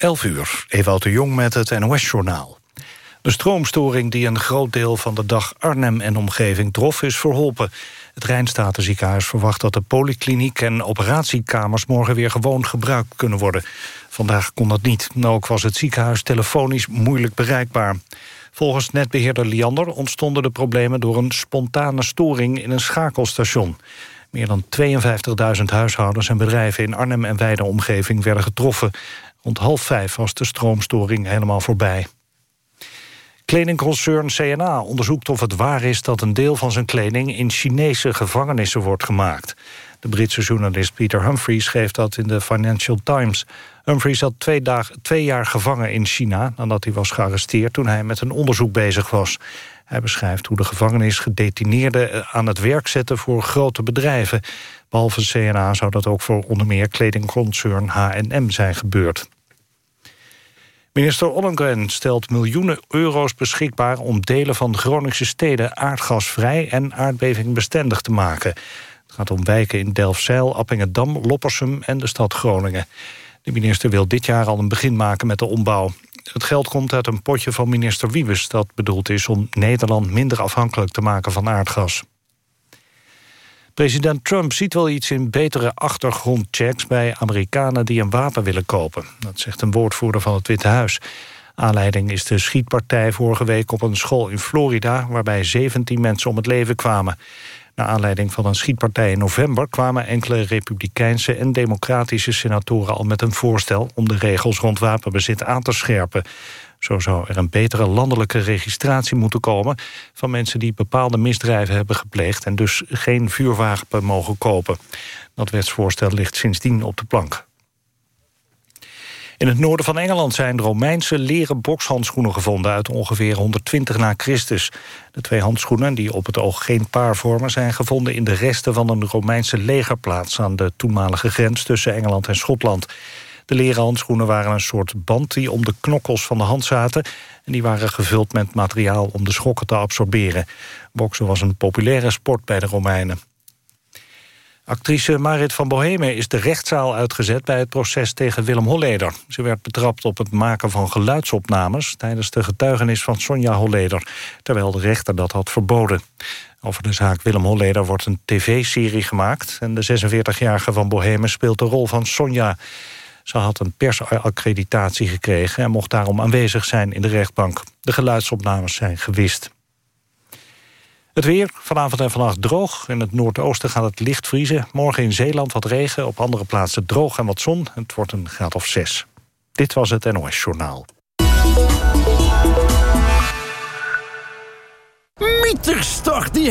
11 uur, Ewout de Jong met het NOS-journaal. De stroomstoring die een groot deel van de dag Arnhem en omgeving trof is verholpen. Het Rijnstatenziekenhuis verwacht dat de polykliniek en operatiekamers morgen weer gewoon gebruikt kunnen worden. Vandaag kon dat niet. Ook was het ziekenhuis telefonisch moeilijk bereikbaar. Volgens netbeheerder Liander ontstonden de problemen door een spontane storing in een schakelstation. Meer dan 52.000 huishoudens en bedrijven in Arnhem en wijde omgeving werden getroffen. Rond half vijf was de stroomstoring helemaal voorbij. Kledingconcern CNA onderzoekt of het waar is dat een deel van zijn kleding in Chinese gevangenissen wordt gemaakt. De Britse journalist Peter Humphreys schreef dat in de Financial Times. Humphreys zat twee, jaar gevangen in China nadat hij was gearresteerd toen hij met een onderzoek bezig was. Hij beschrijft hoe de gevangenis gedetineerden eh, aan het werk zetten voor grote bedrijven. Behalve CNA zou dat ook voor onder meer kledingconcern H&M zijn gebeurd. Minister Ollengren stelt miljoenen euro's beschikbaar... om delen van Groningse steden aardgasvrij en aardbevingbestendig te maken. Het gaat om wijken in Delfzijl, Appingedam, Loppersum en de stad Groningen. De minister wil dit jaar al een begin maken met de ombouw. Het geld komt uit een potje van minister Wiebes... dat bedoeld is om Nederland minder afhankelijk te maken van aardgas. President Trump ziet wel iets in betere achtergrondchecks... bij Amerikanen die een wapen willen kopen. Dat zegt een woordvoerder van het Witte Huis. Aanleiding is de schietpartij vorige week op een school in Florida... waarbij 17 mensen om het leven kwamen. Naar aanleiding van een schietpartij in november... kwamen enkele republikeinse en democratische senatoren al met een voorstel... om de regels rond wapenbezit aan te scherpen. Zo zou er een betere landelijke registratie moeten komen... van mensen die bepaalde misdrijven hebben gepleegd... en dus geen vuurwapen mogen kopen. Dat wetsvoorstel ligt sindsdien op de plank. In het noorden van Engeland zijn Romeinse leren bokshandschoenen gevonden... uit ongeveer 120 na Christus. De twee handschoenen, die op het oog geen paar vormen... zijn gevonden in de resten van een Romeinse legerplaats... aan de toenmalige grens tussen Engeland en Schotland. De leren handschoenen waren een soort band die om de knokkels van de hand zaten... en die waren gevuld met materiaal om de schokken te absorberen. Boksen was een populaire sport bij de Romeinen. Actrice Marit van Bohemen is de rechtszaal uitgezet... bij het proces tegen Willem Holleder. Ze werd betrapt op het maken van geluidsopnames... tijdens de getuigenis van Sonja Holleder... terwijl de rechter dat had verboden. Over de zaak Willem Holleder wordt een tv-serie gemaakt... en de 46-jarige van Bohemen speelt de rol van Sonja. Ze had een persaccreditatie gekregen... en mocht daarom aanwezig zijn in de rechtbank. De geluidsopnames zijn gewist. Het weer, vanavond en vannacht droog. In het noordoosten gaat het licht vriezen. Morgen in Zeeland wat regen, op andere plaatsen droog en wat zon. Het wordt een graad of zes. Dit was het NOS Journaal. Mieterstort, die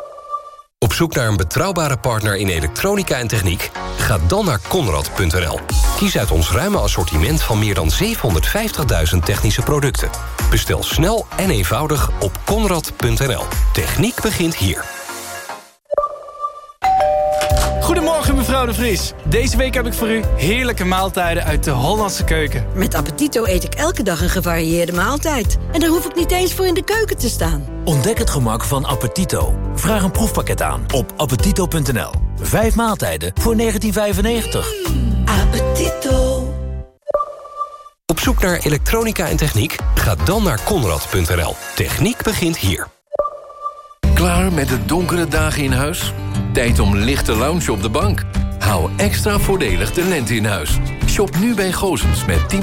Op zoek naar een betrouwbare partner in elektronica en techniek? Ga dan naar Conrad.nl. Kies uit ons ruime assortiment van meer dan 750.000 technische producten. Bestel snel en eenvoudig op Conrad.nl. Techniek begint hier. Goedemorgen mevrouw de Vries. Deze week heb ik voor u heerlijke maaltijden uit de Hollandse keuken. Met Appetito eet ik elke dag een gevarieerde maaltijd. En daar hoef ik niet eens voor in de keuken te staan. Ontdek het gemak van Appetito. Vraag een proefpakket aan op appetito.nl. Vijf maaltijden voor 1995. Mm, appetito. Op zoek naar elektronica en techniek? Ga dan naar Conrad.nl. Techniek begint hier. Klaar met de donkere dagen in huis? Tijd om lichte lounge op de bank. Hou extra voordelig de lente in huis. Shop nu bij Gozens met 10%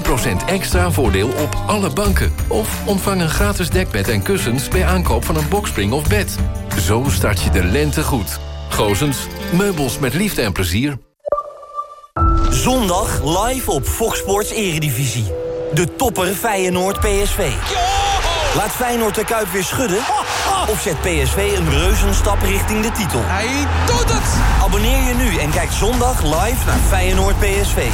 extra voordeel op alle banken. Of ontvang een gratis dekbed en kussens bij aankoop van een boxspring of bed. Zo start je de lente goed. Gozens, meubels met liefde en plezier. Zondag live op Fox Sports Eredivisie. De topper Feyenoord PSV. Laat Feyenoord de Kuip weer schudden? Of zet PSV een reuzenstap richting de titel? Hij doet het! Abonneer je nu en kijk zondag live naar Feyenoord PSV.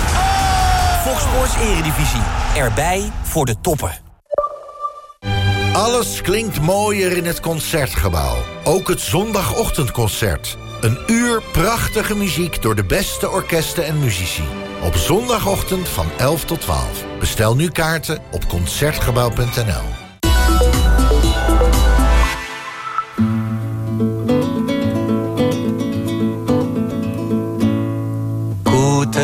Fox Sports Eredivisie. Erbij voor de toppen. Alles klinkt mooier in het Concertgebouw. Ook het zondagochtendconcert. Een uur prachtige muziek door de beste orkesten en muzici. Op zondagochtend van 11 tot 12. Bestel nu kaarten op Concertgebouw.nl.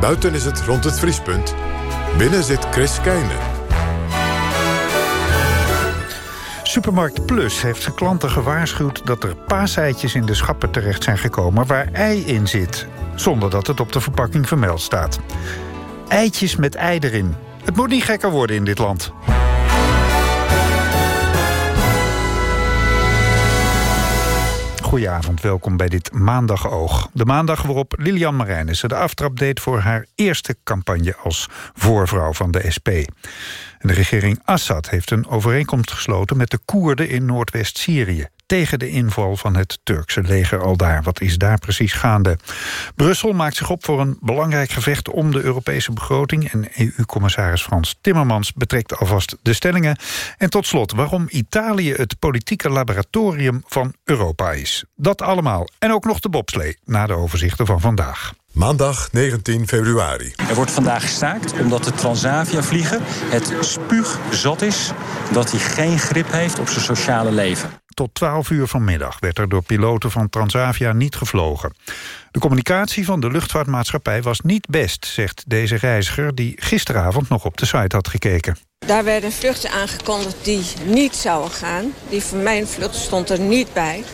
Buiten is het rond het vriespunt. Binnen zit Chris Keijnen. Supermarkt Plus heeft zijn klanten gewaarschuwd dat er paaseitjes in de schappen terecht zijn gekomen waar ei in zit, zonder dat het op de verpakking vermeld staat. Eitjes met ei erin. Het moet niet gekker worden in dit land. Goedenavond, welkom bij dit Maandagoog. De maandag waarop Lilian Marijnissen de aftrap deed... voor haar eerste campagne als voorvrouw van de SP. De regering Assad heeft een overeenkomst gesloten... met de Koerden in Noordwest-Syrië tegen de inval van het Turkse leger al daar. Wat is daar precies gaande? Brussel maakt zich op voor een belangrijk gevecht om de Europese begroting... en EU-commissaris Frans Timmermans betrekt alvast de stellingen. En tot slot waarom Italië het politieke laboratorium van Europa is. Dat allemaal. En ook nog de bobslee, na de overzichten van vandaag. Maandag 19 februari. Er wordt vandaag gestaakt omdat de Transavia-vlieger het spuug zat is... dat hij geen grip heeft op zijn sociale leven. Tot 12 uur vanmiddag werd er door piloten van Transavia niet gevlogen. De communicatie van de luchtvaartmaatschappij was niet best, zegt deze reiziger... die gisteravond nog op de site had gekeken. Daar werden vluchten aangekondigd die niet zouden gaan. Die van mijn vlucht stond er niet bij.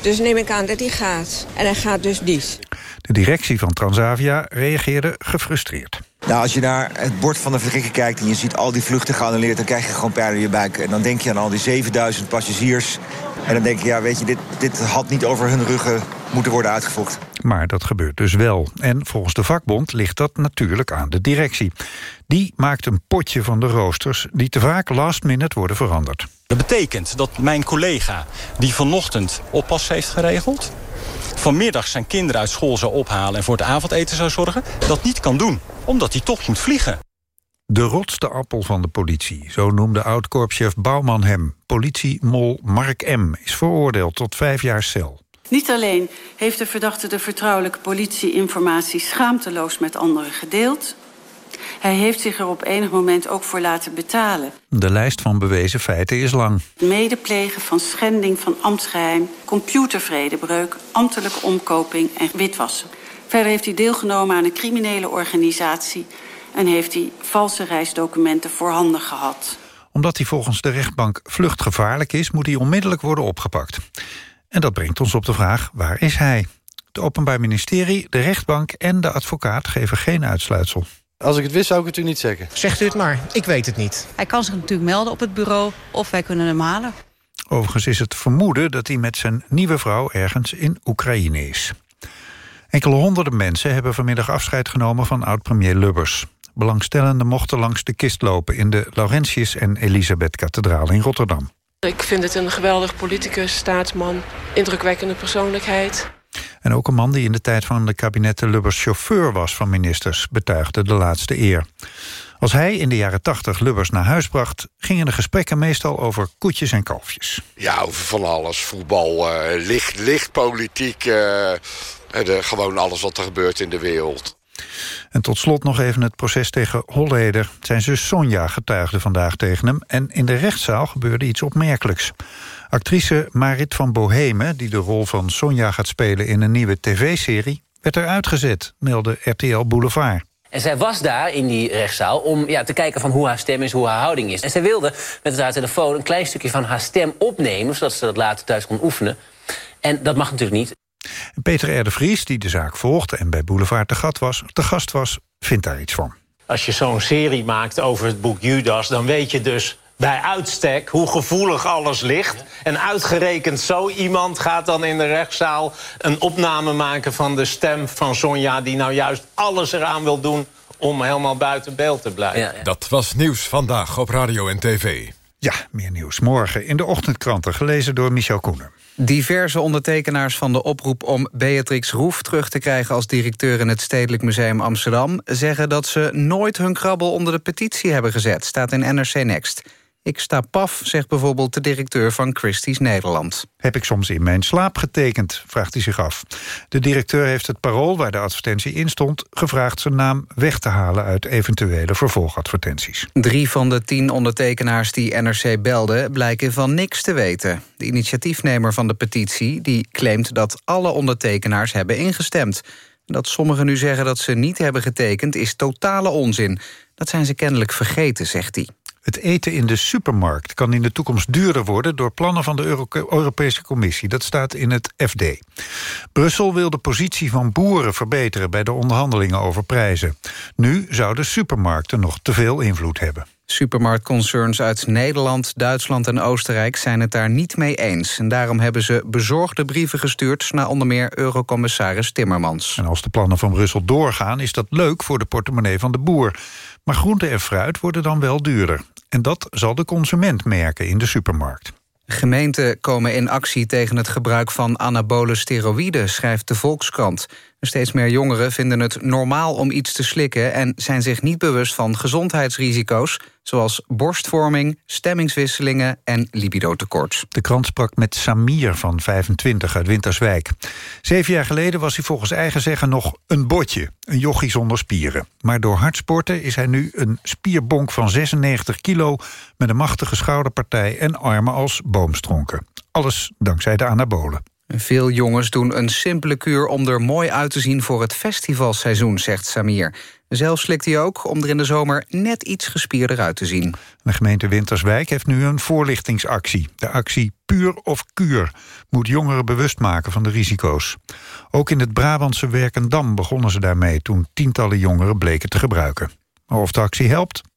Dus neem ik aan dat hij gaat. En hij gaat dus niet. De directie van Transavia reageerde gefrustreerd. Nou, als je naar het bord van de vertrekken kijkt en je ziet al die vluchten geannuleerd... dan krijg je gewoon pijn in je buik. En dan denk je aan al die 7000 passagiers. En dan denk je, ja, weet je, dit, dit had niet over hun ruggen moeten worden uitgevoerd. Maar dat gebeurt dus wel. En volgens de vakbond ligt dat natuurlijk aan de directie. Die maakt een potje van de roosters die te vaak last minute worden veranderd. Dat betekent dat mijn collega die vanochtend oppas heeft geregeld... vanmiddag zijn kinderen uit school zou ophalen en voor het avondeten zou zorgen... dat niet kan doen, omdat hij toch moet vliegen. De rotste appel van de politie, zo noemde oud-korpschef Bouwman hem. Politiemol Mark M. is veroordeeld tot vijf jaar cel. Niet alleen heeft de verdachte de vertrouwelijke politieinformatie schaamteloos met anderen gedeeld... Hij heeft zich er op enig moment ook voor laten betalen. De lijst van bewezen feiten is lang. Medeplegen van schending van ambtsgeheim, computervredebreuk... ambtelijke omkoping en witwassen. Verder heeft hij deelgenomen aan een criminele organisatie... en heeft hij valse reisdocumenten voorhanden gehad. Omdat hij volgens de rechtbank vluchtgevaarlijk is... moet hij onmiddellijk worden opgepakt. En dat brengt ons op de vraag, waar is hij? Het Openbaar Ministerie, de rechtbank en de advocaat geven geen uitsluitsel. Als ik het wist, zou ik het u niet zeggen. Zegt u het maar, ik weet het niet. Hij kan zich natuurlijk melden op het bureau of wij kunnen hem halen. Overigens is het vermoeden dat hij met zijn nieuwe vrouw ergens in Oekraïne is. Enkele honderden mensen hebben vanmiddag afscheid genomen van oud-premier Lubbers. Belangstellenden mochten langs de kist lopen in de Laurentius en Elisabeth-kathedraal in Rotterdam. Ik vind het een geweldig politicus, staatsman, indrukwekkende persoonlijkheid. En ook een man die in de tijd van de kabinetten Lubbers chauffeur was van ministers... betuigde de laatste eer. Als hij in de jaren tachtig Lubbers naar huis bracht... gingen de gesprekken meestal over koetjes en kalfjes. Ja, over van alles. Voetbal, uh, licht, licht politiek. Uh, gewoon alles wat er gebeurt in de wereld. En tot slot nog even het proces tegen Holleder. Zijn zus Sonja getuigde vandaag tegen hem... en in de rechtszaal gebeurde iets opmerkelijks. Actrice Marit van Bohemen, die de rol van Sonja gaat spelen... in een nieuwe tv-serie, werd eruit gezet, meldde RTL Boulevard. En zij was daar in die rechtszaal om ja, te kijken van hoe haar stem is, hoe haar houding is. En zij wilde met haar telefoon een klein stukje van haar stem opnemen... zodat ze dat later thuis kon oefenen. En dat mag natuurlijk niet. Peter R. de Vries, die de zaak volgde en bij Boulevard te gast was, te gast was vindt daar iets van. Als je zo'n serie maakt over het boek Judas... dan weet je dus bij uitstek hoe gevoelig alles ligt. En uitgerekend zo iemand gaat dan in de rechtszaal... een opname maken van de stem van Sonja... die nou juist alles eraan wil doen om helemaal buiten beeld te blijven. Dat was Nieuws Vandaag op Radio en TV. Ja, meer nieuws morgen in de ochtendkranten, gelezen door Michel Koenen. Diverse ondertekenaars van de oproep om Beatrix Roef terug te krijgen als directeur in het Stedelijk Museum Amsterdam zeggen dat ze nooit hun krabbel onder de petitie hebben gezet, staat in NRC Next. Ik sta paf, zegt bijvoorbeeld de directeur van Christie's Nederland. Heb ik soms in mijn slaap getekend, vraagt hij zich af. De directeur heeft het parool waar de advertentie in stond... gevraagd zijn naam weg te halen uit eventuele vervolgadvertenties. Drie van de tien ondertekenaars die NRC belde... blijken van niks te weten. De initiatiefnemer van de petitie die claimt dat alle ondertekenaars hebben ingestemd. Dat sommigen nu zeggen dat ze niet hebben getekend is totale onzin. Dat zijn ze kennelijk vergeten, zegt hij. Het eten in de supermarkt kan in de toekomst duurder worden... door plannen van de Euro Europese Commissie. Dat staat in het FD. Brussel wil de positie van boeren verbeteren... bij de onderhandelingen over prijzen. Nu zouden supermarkten nog te veel invloed hebben. Supermarktconcerns uit Nederland, Duitsland en Oostenrijk zijn het daar niet mee eens. En daarom hebben ze bezorgde brieven gestuurd naar onder meer Eurocommissaris Timmermans. En als de plannen van Brussel doorgaan is dat leuk voor de portemonnee van de boer. Maar groente en fruit worden dan wel duurder. En dat zal de consument merken in de supermarkt. Gemeenten komen in actie tegen het gebruik van anabole steroïden, schrijft de Volkskrant. Steeds meer jongeren vinden het normaal om iets te slikken... en zijn zich niet bewust van gezondheidsrisico's... zoals borstvorming, stemmingswisselingen en libidotekort. De krant sprak met Samir van 25 uit Winterswijk. Zeven jaar geleden was hij volgens eigen zeggen nog een botje. Een jochie zonder spieren. Maar door hard sporten is hij nu een spierbonk van 96 kilo... met een machtige schouderpartij en armen als boomstronken. Alles dankzij de anabolen. Veel jongens doen een simpele kuur om er mooi uit te zien voor het festivalseizoen, zegt Samir. Zelf slikt hij ook om er in de zomer net iets gespierder uit te zien. De gemeente Winterswijk heeft nu een voorlichtingsactie. De actie Puur of Kuur moet jongeren bewust maken van de risico's. Ook in het Brabantse Werkendam begonnen ze daarmee... toen tientallen jongeren bleken te gebruiken. Of de actie helpt?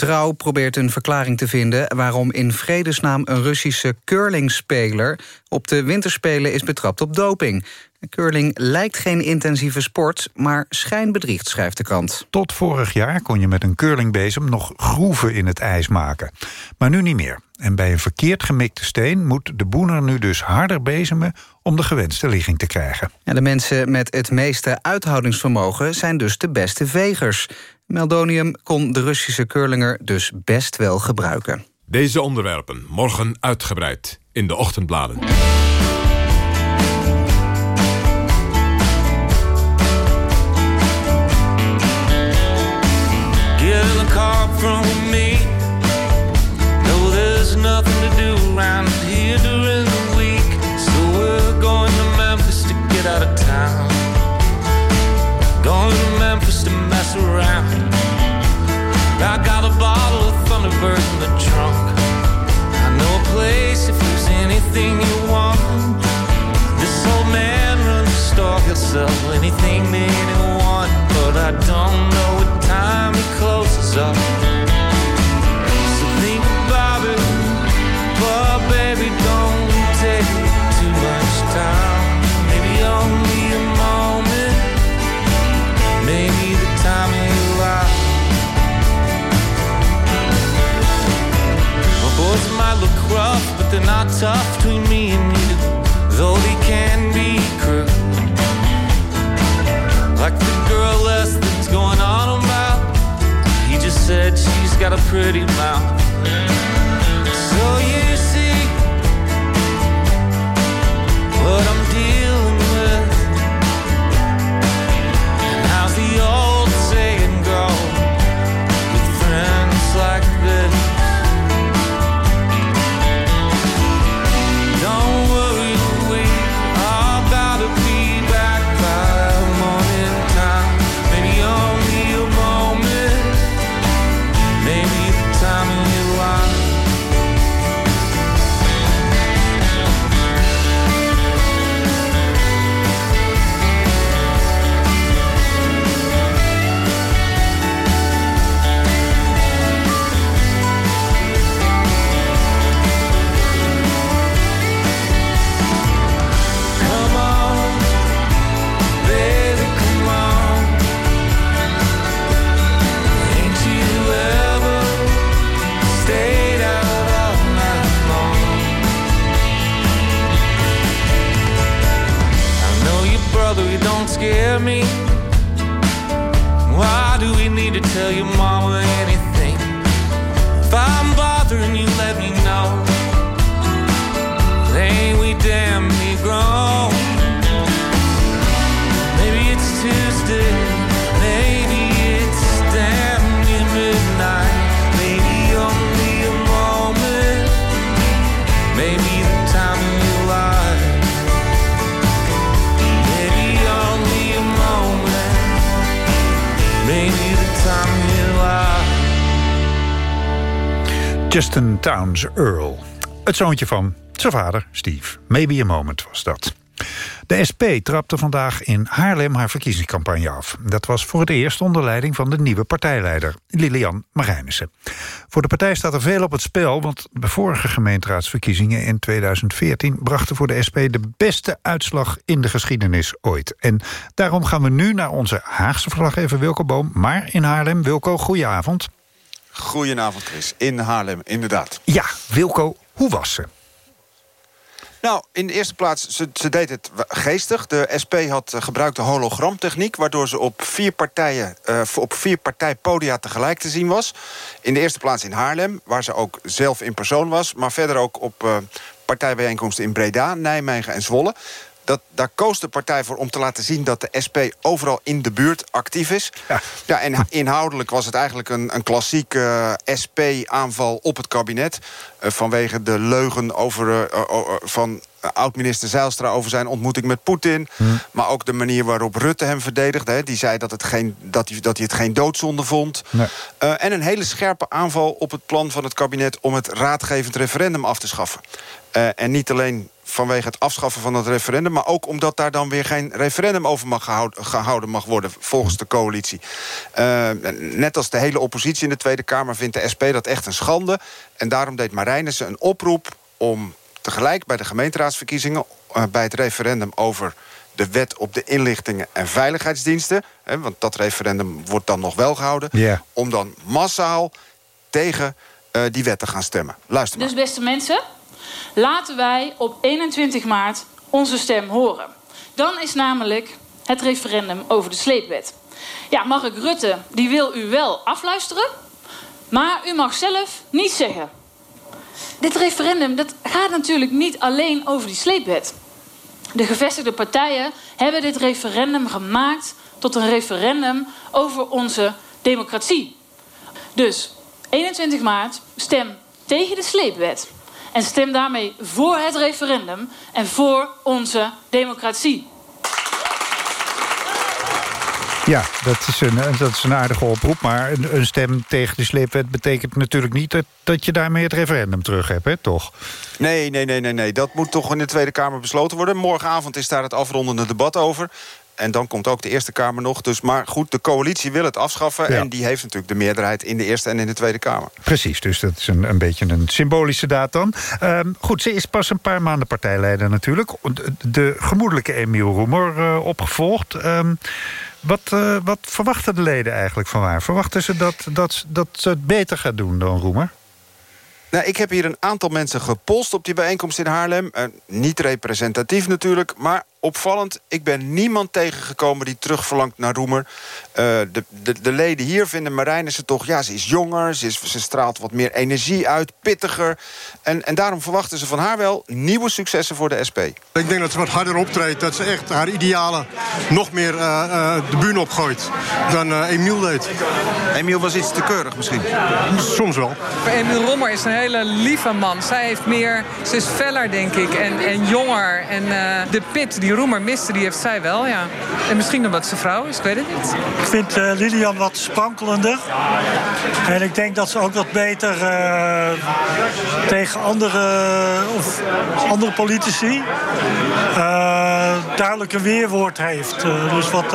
Trouw probeert een verklaring te vinden waarom in vredesnaam een Russische curlingspeler op de winterspelen is betrapt op doping. Curling lijkt geen intensieve sport, maar schijnbedriegt, schrijft de krant. Tot vorig jaar kon je met een curlingbezem nog groeven in het ijs maken. Maar nu niet meer. En bij een verkeerd gemikte steen moet de boener nu dus harder bezemen... om de gewenste ligging te krijgen. Ja, de mensen met het meeste uithoudingsvermogen zijn dus de beste vegers. Meldonium kon de Russische curlinger dus best wel gebruiken. Deze onderwerpen morgen uitgebreid in de ochtendbladen. around anything you want. This old man runs a store, he'll sell anything anyone. But I don't know what time he closes up. they're not tough between me and you, though they can be cruel. Like the girl less that's going on about, he just said she's got a pretty mouth. So you see, what I'm need to tell your mama Justin Towns Earl. Het zoontje van zijn vader, Steve. Maybe a moment was dat. De SP trapte vandaag in Haarlem haar verkiezingscampagne af. Dat was voor het eerst onder leiding van de nieuwe partijleider, Lilian Marijnissen. Voor de partij staat er veel op het spel, want de vorige gemeenteraadsverkiezingen in 2014 brachten voor de SP de beste uitslag in de geschiedenis ooit. En daarom gaan we nu naar onze Haagse verslaggever Wilco Boom, maar in Haarlem. Wilco, goedenavond. Goedenavond, Chris. In Haarlem, inderdaad. Ja, Wilco, hoe was ze? Nou, in de eerste plaats, ze, ze deed het geestig. De SP had uh, gebruikt de hologramtechniek... waardoor ze op vier, partijen, uh, op vier partijpodia tegelijk te zien was. In de eerste plaats in Haarlem, waar ze ook zelf in persoon was... maar verder ook op uh, partijbijeenkomsten in Breda, Nijmegen en Zwolle. Dat, daar koos de partij voor om te laten zien dat de SP overal in de buurt actief is. Ja, ja en inhoudelijk was het eigenlijk een, een klassieke uh, SP-aanval op het kabinet. Uh, vanwege de leugen over, uh, van oud-minister Zijlstra over zijn ontmoeting met Poetin. Hmm. Maar ook de manier waarop Rutte hem verdedigde. Hè. Die zei dat, het geen, dat, hij, dat hij het geen doodzonde vond. Nee. en een hele scherpe aanval op het plan van het kabinet... om het raadgevend referendum af te schaffen. en niet alleen vanwege het afschaffen van het referendum... maar ook omdat daar dan weer geen referendum over mag gehouden, gehouden mag worden... volgens de coalitie. Uh, net als de hele oppositie in de Tweede Kamer vindt de SP dat echt een schande. En daarom deed Marijnissen een oproep om tegelijk bij de gemeenteraadsverkiezingen... Uh, bij het referendum over de wet op de inlichtingen en veiligheidsdiensten... Hè, want dat referendum wordt dan nog wel gehouden... Yeah. om dan massaal tegen uh, die wet te gaan stemmen. Luister maar. Dus beste mensen, laten wij op 21 maart onze stem horen. Dan is namelijk het referendum over de sleepwet. Ja, Mark Rutte, die wil u wel afluisteren... maar u mag zelf niet zeggen. Dit referendum dat gaat natuurlijk niet alleen over die sleepwet. De gevestigde partijen hebben dit referendum gemaakt... tot een referendum over onze democratie. Dus 21 maart, stem tegen de sleepwet... En stem daarmee voor het referendum en voor onze democratie. Ja, dat is een, dat is een aardige oproep. Maar een, een stem tegen de sleepwet betekent natuurlijk niet... Dat, dat je daarmee het referendum terug hebt, hè, toch? Nee, nee, nee, nee, nee. Dat moet toch in de Tweede Kamer besloten worden. Morgenavond is daar het afrondende debat over. En dan komt ook de Eerste Kamer nog. Dus, maar goed, de coalitie wil het afschaffen. Ja. En die heeft natuurlijk de meerderheid in de Eerste en in de Tweede Kamer. Precies, dus dat is een, een beetje een symbolische daad dan. Um, goed, ze is pas een paar maanden partijleider natuurlijk. De, de gemoedelijke Emiel Roemer uh, opgevolgd. Um, wat, uh, wat verwachten de leden eigenlijk van haar? Verwachten ze dat, dat, dat ze het beter gaat doen dan Roemer? Nou, ik heb hier een aantal mensen gepolst op die bijeenkomst in Haarlem. Uh, niet representatief natuurlijk, maar opvallend. Ik ben niemand tegengekomen die terugverlangt naar Roemer. Uh, de, de, de, leden hier vinden Marijnissen toch... ja, ze is jonger, ze, is, ze straalt wat meer energie uit, pittiger. En, en daarom verwachten ze van haar wel nieuwe successen voor de SP. Ik denk dat ze wat harder optreedt. Dat ze echt haar idealen nog meer uh, uh, de bühne opgooit dan uh, Emiel deed. Emiel was iets te keurig misschien? Soms wel. Emiel Roemer is een hele lieve man. Zij heeft meer, ze is feller denk ik en, en jonger. En de pit die die Roemer miste, die heeft zij wel, ja. En misschien omdat ze vrouw is, ik weet het niet. Ik vind uh, Lilian wat sprankelender. En ik denk dat ze ook wat beter uh, tegen andere, of andere politici... Uh, duidelijk een weerwoord heeft. dus wat,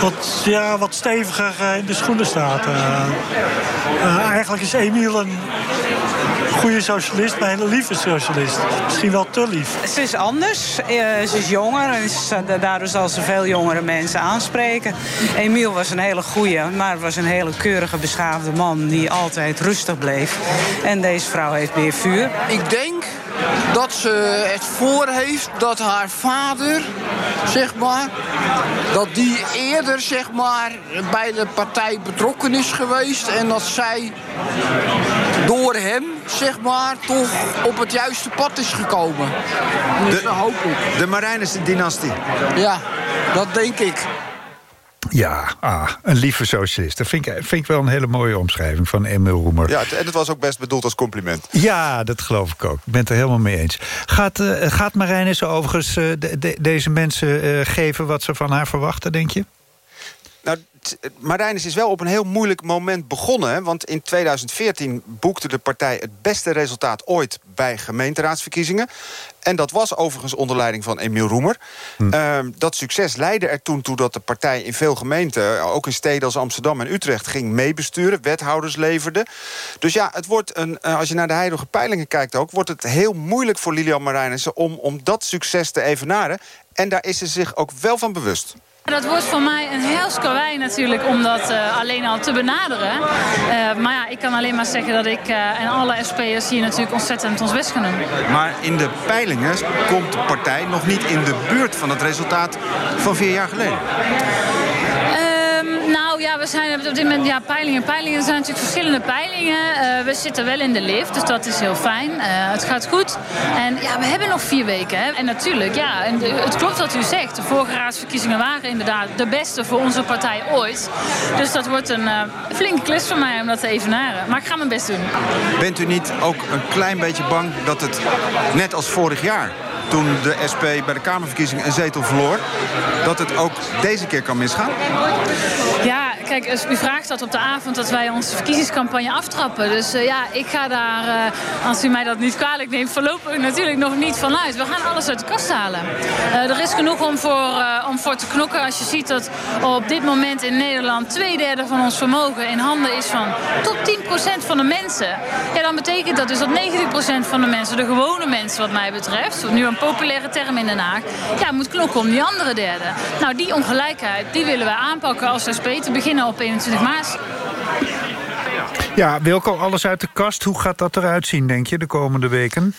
wat, ja, wat steviger in de schoenen staat. eigenlijk is Emiel een goede socialist, maar een hele lieve socialist. Misschien wel te lief. Ze is anders. Uh, ze is jonger en is, uh, daardoor zal ze veel jongere mensen aanspreken. Emiel was een hele goede, maar was een hele keurige, beschaafde man... die altijd rustig bleef. En deze vrouw heeft meer vuur. Ik denk dat ze het voor heeft dat haar vader, zeg maar, dat die eerder, zeg maar, bij de partij betrokken is geweest en dat zij door hem, zeg maar, toch op het juiste pad is gekomen. Dus dat hoop ik. De Marijnissen-dynastie. Ja, dat denk ik. Ja, ah, een lieve socialist. Dat vind ik, vind ik wel een hele mooie omschrijving van Emil Roemer. Ja, en het was ook best bedoeld als compliment. Ja, dat geloof ik ook. Ik ben het er helemaal mee eens. Gaat, uh, gaat Marijnissen overigens uh, de, de, deze mensen uh, geven wat ze van haar verwachten, denk je? Nou, Marijnis is wel op een heel moeilijk moment begonnen. Hè? Want in 2014 boekte de partij het beste resultaat ooit bij gemeenteraadsverkiezingen. En dat was overigens onder leiding van Emiel Roemer. Hm. Uh, dat succes leidde er toen toe dat de partij in veel gemeenten... ook in steden als Amsterdam en Utrecht ging meebesturen. Wethouders leverde. Dus ja, het wordt een, uh, als je naar de heilige peilingen kijkt ook... wordt het heel moeilijk voor Lilian Marijnissen om, om dat succes te evenaren. En daar is ze zich ook wel van bewust. Dat wordt voor mij een heel skawei natuurlijk om dat uh, alleen al te benaderen. Uh, maar ja, ik kan alleen maar zeggen dat ik uh, en alle SP'ers hier natuurlijk ontzettend ons best gaan doen. Maar in de peilingen komt de partij nog niet in de buurt van het resultaat van vier jaar geleden. We zijn op dit moment, ja, peilingen. Peilingen zijn natuurlijk verschillende peilingen. Uh, we zitten wel in de lift, dus dat is heel fijn. Uh, het gaat goed. En ja, we hebben nog vier weken. Hè. En natuurlijk, ja, en het klopt wat u zegt. De vorige raadsverkiezingen waren inderdaad de beste voor onze partij ooit. Dus dat wordt een uh, flinke klus voor mij om dat te evenaren. Maar ik ga mijn best doen. Bent u niet ook een klein beetje bang dat het, net als vorig jaar toen de SP bij de Kamerverkiezingen een zetel verloor... dat het ook deze keer kan misgaan? Ja, kijk, u vraagt dat op de avond dat wij onze verkiezingscampagne aftrappen. Dus uh, ja, ik ga daar, uh, als u mij dat niet kwalijk neemt... voorlopig natuurlijk nog niet vanuit. We gaan alles uit de kast halen. Uh, er is genoeg om voor, om voor te knokken. Als je ziet dat op dit moment in Nederland... twee derde van ons vermogen in handen is van tot 10% van de mensen... Ja, dan betekent dat dus dat 90% van de mensen, de gewone mensen wat mij betreft... nu een populaire term in Den Haag... ja, moet knokken om die andere derde. Nou, die ongelijkheid, die willen wij aanpakken als SP te beginnen op 21 maart. Ja, Wilco, alles uit de kast. Hoe gaat dat eruit zien, denk je, de komende weken?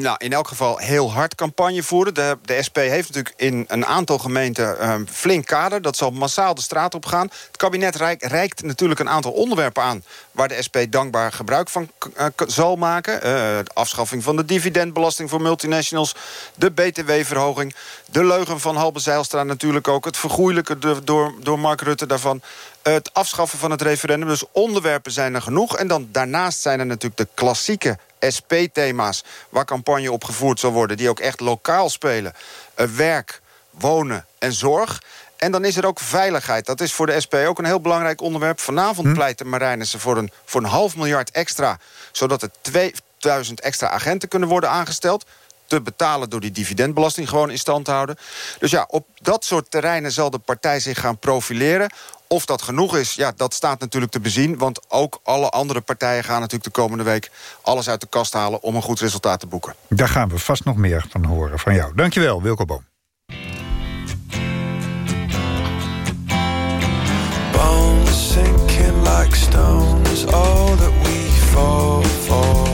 Nou, in elk geval heel hard campagne voeren. De, de SP heeft natuurlijk in een aantal gemeenten um, flink kader. Dat zal massaal de straat op gaan. Het kabinet rijk, reikt natuurlijk een aantal onderwerpen aan... waar de SP dankbaar gebruik van uh, zal maken. Uh, de afschaffing van de dividendbelasting voor multinationals... de btw-verhoging, de leugen van Halbe Zijlstra natuurlijk ook... het vergoeilijken door, door Mark Rutte daarvan het afschaffen van het referendum. Dus onderwerpen zijn er genoeg. En dan daarnaast zijn er natuurlijk de klassieke SP-thema's... waar campagne op gevoerd zal worden, die ook echt lokaal spelen. Uh, werk, wonen en zorg. En dan is er ook veiligheid. Dat is voor de SP ook een heel belangrijk onderwerp. Vanavond hm? pleiten Marijnissen voor een, voor een half miljard extra... zodat er 2000 extra agenten kunnen worden aangesteld te betalen door die dividendbelasting gewoon in stand te houden. Dus ja, op dat soort terreinen zal de partij zich gaan profileren. Of dat genoeg is, ja, dat staat natuurlijk te bezien. Want ook alle andere partijen gaan natuurlijk de komende week... alles uit de kast halen om een goed resultaat te boeken. Daar gaan we vast nog meer van horen van jou. Dankjewel, Wilco Boom. Bones sinking like stones, all that we fall for.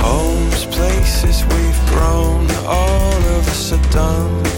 Homes, places we've grown, all of us are done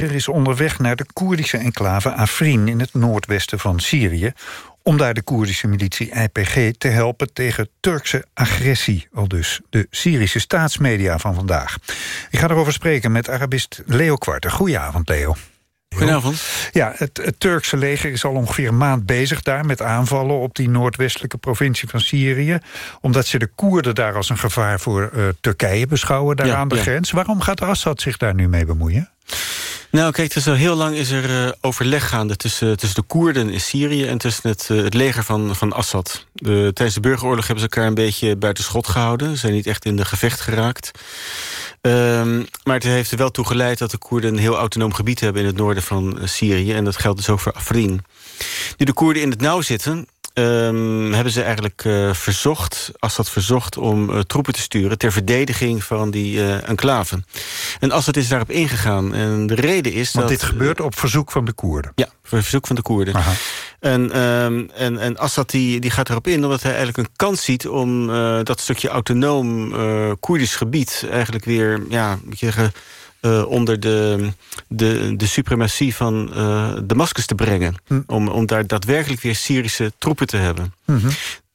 leger is onderweg naar de Koerdische enclave Afrin... in het noordwesten van Syrië om daar de Koerdische militie IPG te helpen tegen Turkse agressie. Al dus de Syrische staatsmedia van vandaag. Ik ga erover spreken met Arabist Leo Kwarter. Goedenavond, Leo. Goedenavond. Ja, het, het, Turkse leger is al ongeveer een maand bezig daar... met aanvallen op die noordwestelijke provincie van Syrië. Omdat ze de Koerden daar als een gevaar voor uh, Turkije beschouwen... daar aan de ja. grens. Waarom gaat Assad zich daar nu mee bemoeien? Nou, kijk, dus al heel lang is er uh, overleg gaande tussen, tussen de Koerden in Syrië... en tussen het, uh, het leger van, van Assad. De, tijdens de burgeroorlog hebben ze elkaar een beetje buiten schot gehouden. Ze zijn niet echt in de gevecht geraakt. Um, maar het heeft er wel toe geleid dat de Koerden een heel autonoom gebied hebben... in het noorden van Syrië. En dat geldt dus ook voor Afrin. Nu de Koerden in het nauw zitten... Um, hebben ze eigenlijk uh, verzocht, Assad verzocht... om uh, troepen te sturen ter verdediging van die uh, enclave. En Assad is daarop ingegaan. En de reden is Want dat... dit gebeurt op verzoek van de Koerden? Ja, op verzoek van de Koerden. Aha. En, um, en, en Assad die, die gaat erop in omdat hij eigenlijk een kans ziet... om dat stukje autonoom Koerdisch gebied eigenlijk weer... Ja, moet je zeggen, uh, onder de, de, de suprematie van uh, Damascus te brengen. Hm. Om, om daar daadwerkelijk weer Syrische troepen te hebben. Mm -hmm.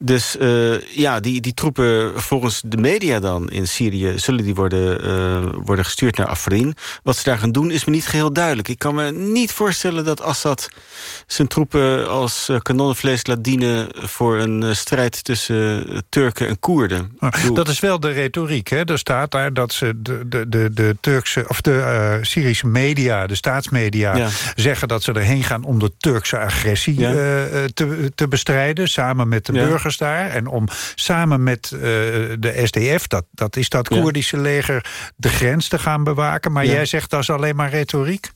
Dus uh, ja, die, die troepen volgens de media dan in Syrië... zullen die worden, uh, worden gestuurd naar Afrin. Wat ze daar gaan doen is me niet geheel duidelijk. Ik kan me niet voorstellen dat Assad zijn troepen als uh, kanonnenvlees laat dienen... voor een strijd tussen Turken en Koerden. Dat is wel de retoriek. Hè? Er staat daar dat ze de, de, de, de Turkse of de Syrische media, de staatsmedia... Ja. zeggen dat ze erheen gaan om de Turkse agressie ja. te, te bestrijden... samen met de ja. burgers daar. En om samen met uh, de SDF, dat, dat is dat Koerdische leger... de grens te gaan bewaken. Maar jij zegt dat is alleen maar retoriek?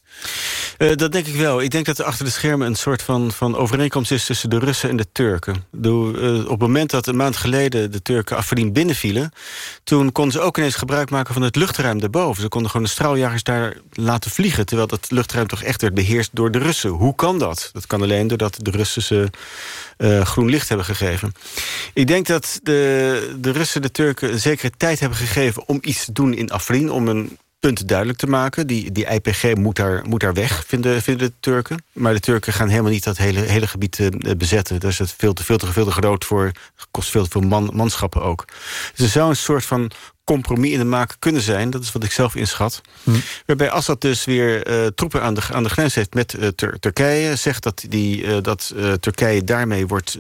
Uh, dat denk ik wel. Ik denk dat er achter de schermen een soort van, van overeenkomst is... tussen de Russen en de Turken. Uh, op het moment dat een maand geleden de Turken Afrin binnenvielen... toen konden ze ook ineens gebruik maken van het luchtruim daarboven. Ze konden gewoon de straaljagers daar laten vliegen... terwijl dat luchtruim toch echt werd beheerst door de Russen. Hoe kan dat? Dat kan alleen doordat de Russen ze uh, groen licht hebben gegeven. Ik denk dat de, de Russen de Turken een zekere tijd hebben gegeven... om iets te doen in Afrin, om een punt duidelijk te maken. Die, die IPG moet daar, moet daar weg, vinden, vinden de Turken. Maar de Turken gaan helemaal niet dat hele, hele gebied uh, bezetten. Daar is het veel te, veel te, veel te groot voor. kost veel te veel man, manschappen ook. Dus er zou een soort van compromis in de maken kunnen zijn. Dat is wat ik zelf inschat. Hm. Waarbij Assad dus weer uh, troepen aan de, aan de grens heeft met uh, Tur Turkije. Zegt dat, die, uh, dat Turkije daarmee wordt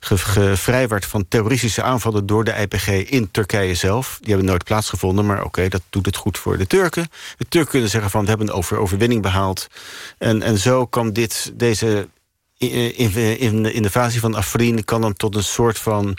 gevrijwaard van terroristische aanvallen door de IPG in Turkije zelf. Die hebben nooit plaatsgevonden, maar oké, okay, dat doet het goed voor de Turken. De Turken kunnen zeggen van we hebben een over overwinning behaald. En, en zo kan dit, deze in, in, in de invasie van Afrin kan dan tot een soort van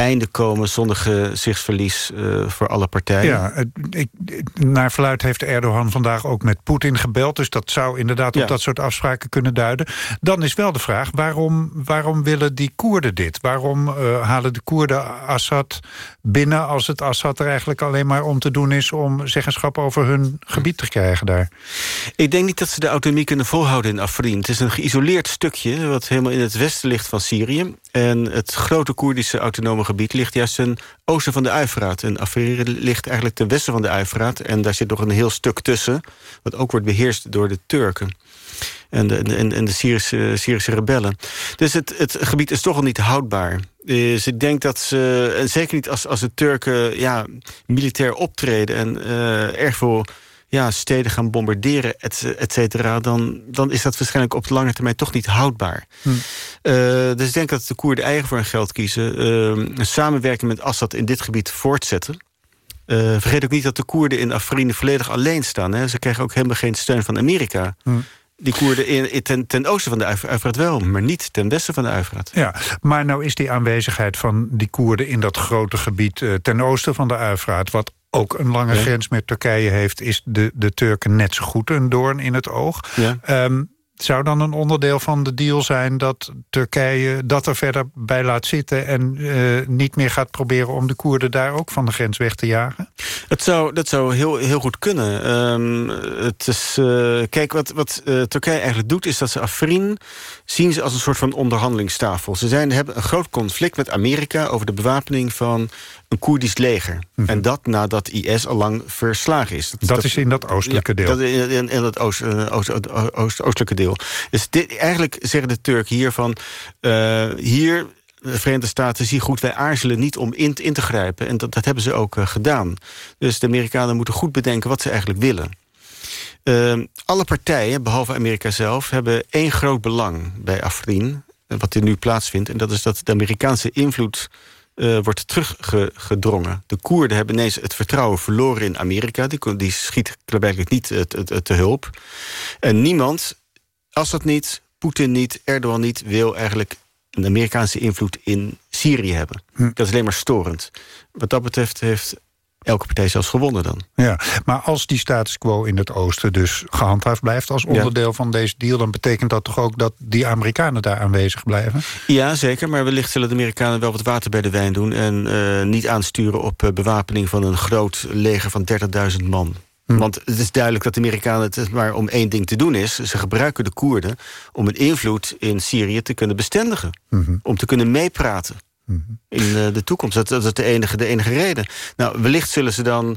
einde komen zonder gezichtsverlies uh, voor alle partijen. Ja, ik, naar verluid heeft Erdogan vandaag ook met Poetin gebeld... dus dat zou inderdaad ja. op dat soort afspraken kunnen duiden. Dan is wel de vraag, waarom, waarom willen die Koerden dit? Waarom uh, halen de Koerden Assad binnen... als het Assad er eigenlijk alleen maar om te doen is... om zeggenschap over hun gebied te krijgen daar? Ik denk niet dat ze de autonomie kunnen volhouden in Afrin. Het is een geïsoleerd stukje wat helemaal in het westen ligt van Syrië. En het grote Koerdische autonome gebied ligt juist ten oosten van de Uifraat. En Afrin ligt eigenlijk ten westen van de Uifraat. En daar zit nog een heel stuk tussen, wat ook wordt beheerst door de Turken. En de, en, en de Syrische, Syrische rebellen. Dus het, het gebied is toch al niet houdbaar. Dus ik denk dat ze, zeker niet als, als de Turken ja, militair optreden... en uh, erg ja, steden gaan bombarderen, et, et cetera... Dan, dan is dat waarschijnlijk op de lange termijn toch niet houdbaar. Hm. Uh, dus ik denk dat de Koerden eigen voor hun geld kiezen. Uh, een samenwerking met Assad in dit gebied voortzetten. Uh, vergeet ook niet dat de Koerden in Afrin volledig alleen staan. Hè. Ze krijgen ook helemaal geen steun van Amerika. Hm. Die Koerden in, in, ten, ten, oosten van de Uifraat wel, maar niet ten westen van de Uifraat. Ja, maar nou is die aanwezigheid van die Koerden in dat grote gebied... Uh, ten oosten van de Uifraat, wat ook een lange ja. grens met Turkije heeft... is de, de Turken net zo goed een doorn in het oog. Ja. Um, zou dan een onderdeel van de deal zijn dat Turkije dat er verder bij laat zitten... en uh, niet meer gaat proberen om de Koerden daar ook van de grens weg te jagen? Het zou, dat zou heel, heel goed kunnen. Um, het is, uh, kijk, wat, wat uh, Turkije eigenlijk doet... is dat ze Afrin zien ze als een soort van onderhandelingstafel. Ze zijn, hebben een groot conflict met Amerika... over de bewapening van een Koerdisch leger. Mm -hmm. En dat nadat IS al lang verslagen is. Dat, dat is in dat oostelijke ja, deel. Dat in, in, in dat oost, oost, oost, oostelijke deel. Dus eigenlijk zeggen de Turken hier van... Uh, hier de Verenigde Staten zien goed, wij aarzelen niet om in, in te grijpen. En dat, dat hebben ze ook uh, gedaan. Dus de Amerikanen moeten goed bedenken wat ze eigenlijk willen. Uh, alle partijen, behalve Amerika zelf, hebben één groot belang bij Afrin. Wat er nu plaatsvindt. En dat is dat de Amerikaanse invloed wordt teruggedrongen. De Koerden hebben ineens het vertrouwen verloren in Amerika. Die, die schiet blijkbaar niet te, te hulp. En niemand, Assad niet, Poetin niet, Erdogan niet... wil eigenlijk een Amerikaanse invloed in Syrië hebben. Hm. Dat is alleen maar storend. Wat dat betreft heeft elke partij zelfs gewonnen dan. Ja, maar als die status quo in het oosten dus gehandhaafd blijft... als onderdeel ja. van deze deal... dan betekent dat toch ook dat die Amerikanen daar aanwezig blijven? Ja, zeker, maar wellicht zullen de Amerikanen wel wat water bij de wijn doen... en uh, niet aansturen op uh, bewapening van een groot leger van 30.000 man. Hm. Want het is duidelijk dat de Amerikanen het maar om één ding te doen is. Ze gebruiken de Koerden om een invloed in Syrië te kunnen bestendigen. -hmm. Om te kunnen meepraten in uh, de toekomst. Dat, dat is de enige, de enige reden. Nou, wellicht zullen ze dan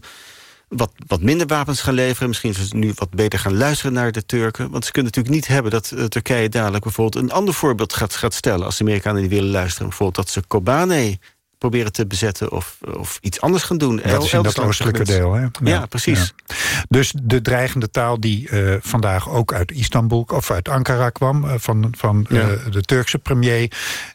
wat, wat minder wapens gaan leveren. Misschien zullen ze nu wat beter gaan luisteren naar de Turken. Want ze kunnen natuurlijk niet hebben dat uh, Turkije dadelijk... bijvoorbeeld een ander voorbeeld gaat, gaat stellen... als de Amerikanen die willen luisteren. Bijvoorbeeld dat ze Kobane proberen te bezetten of, of iets anders gaan doen. Dat is in dat oostelijke deel, hè? Ja, ja precies. Ja. Dus de dreigende taal die uh, vandaag ook uit Istanbul... of uit Ankara kwam, uh, van, van ja. uh, de Turkse premier...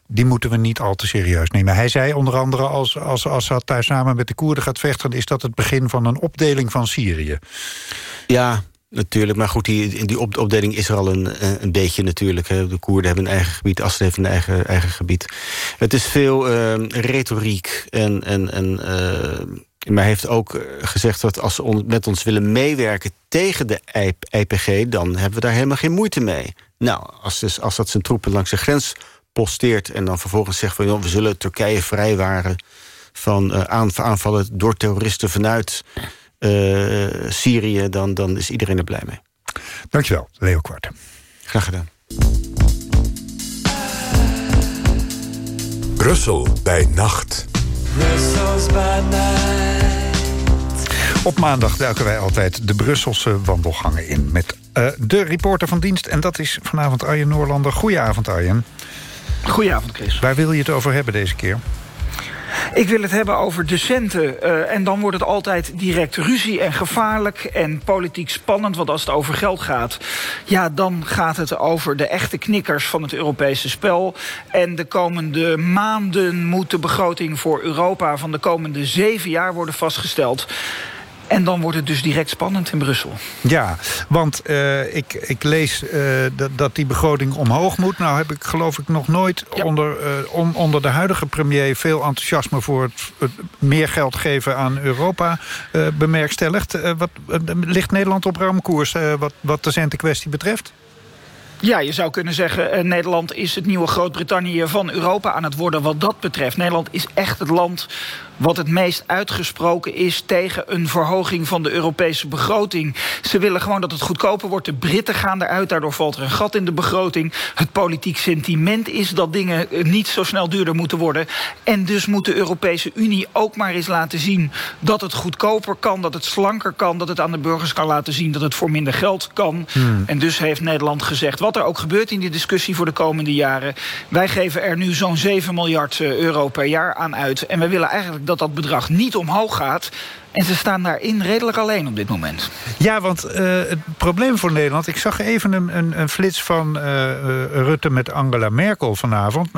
die moeten we niet al te serieus nemen. Hij zei onder andere, als, als Assad daar samen met de Koerden gaat vechten... is dat het begin van een opdeling van Syrië. Ja, Natuurlijk, maar goed, die, die op, opdeling is er al een, een beetje natuurlijk. Hè. De Koerden hebben een eigen gebied, Assad heeft een eigen, eigen gebied. Het is veel uh, retoriek en... en, en uh, maar heeft ook gezegd dat als ze met ons willen meewerken tegen de IPG... dan hebben we daar helemaal geen moeite mee. Nou, als, dus, als dat zijn troepen langs de grens posteert... en dan vervolgens zegt van joh, we zullen Turkije vrijwaren... van aanvallen door terroristen vanuit Syrië, dan, dan is iedereen er blij mee. Dankjewel, Leo Kwart. Graag gedaan. Brussel bij nacht. Op maandag duiken wij altijd de Brusselse wandelgangen in... met uh, de reporter van dienst. En dat is vanavond Arjen Noorlander. Goedenavond, Arjen. Goedenavond, Chris. Waar wil je het over hebben deze keer? Ik wil het hebben over decenten. Uh, en dan wordt het altijd direct ruzie en gevaarlijk en politiek spannend. Want als het over geld gaat, ja, dan gaat het over de echte knikkers van het Europese spel. En de komende maanden moet de begroting voor Europa van de komende zeven jaar worden vastgesteld. En dan wordt het dus direct spannend in Brussel. Ja, want uh, ik, ik lees uh, dat, dat die begroting omhoog moet. Nou heb ik geloof ik nog nooit ja. onder, uh, on, onder de huidige premier... veel enthousiasme voor het, het meer geld geven aan Europa bemerkstelligd. wat, ligt Nederland op ruim koers wat, wat de centenkwestie betreft? Ja, je zou kunnen zeggen, Nederland is het nieuwe Groot-Brittannië van Europa aan het worden wat dat betreft. Nederland is echt het land wat het meest uitgesproken is tegen een verhoging van de Europese begroting. Ze willen gewoon dat het goedkoper wordt. De Britten gaan eruit, daardoor valt er een gat in de begroting. Het politiek sentiment is dat dingen niet zo snel duurder moeten worden. En dus moet de Europese Unie ook maar eens laten zien dat het goedkoper kan, dat het slanker kan, dat het aan de burgers kan laten zien dat het voor minder geld kan. Hmm. En dus heeft Nederland gezegd, wat er ook gebeurt in die discussie voor de komende jaren, wij geven er nu zo'n 7 miljard euro per jaar aan uit. En wij willen eigenlijk dat dat bedrag niet omhoog gaat. En ze staan daarin redelijk alleen op dit moment. Ja, want uh, het probleem voor Nederland... ik zag even een, een, een flits van uh, uh, Rutte met Angela Merkel vanavond.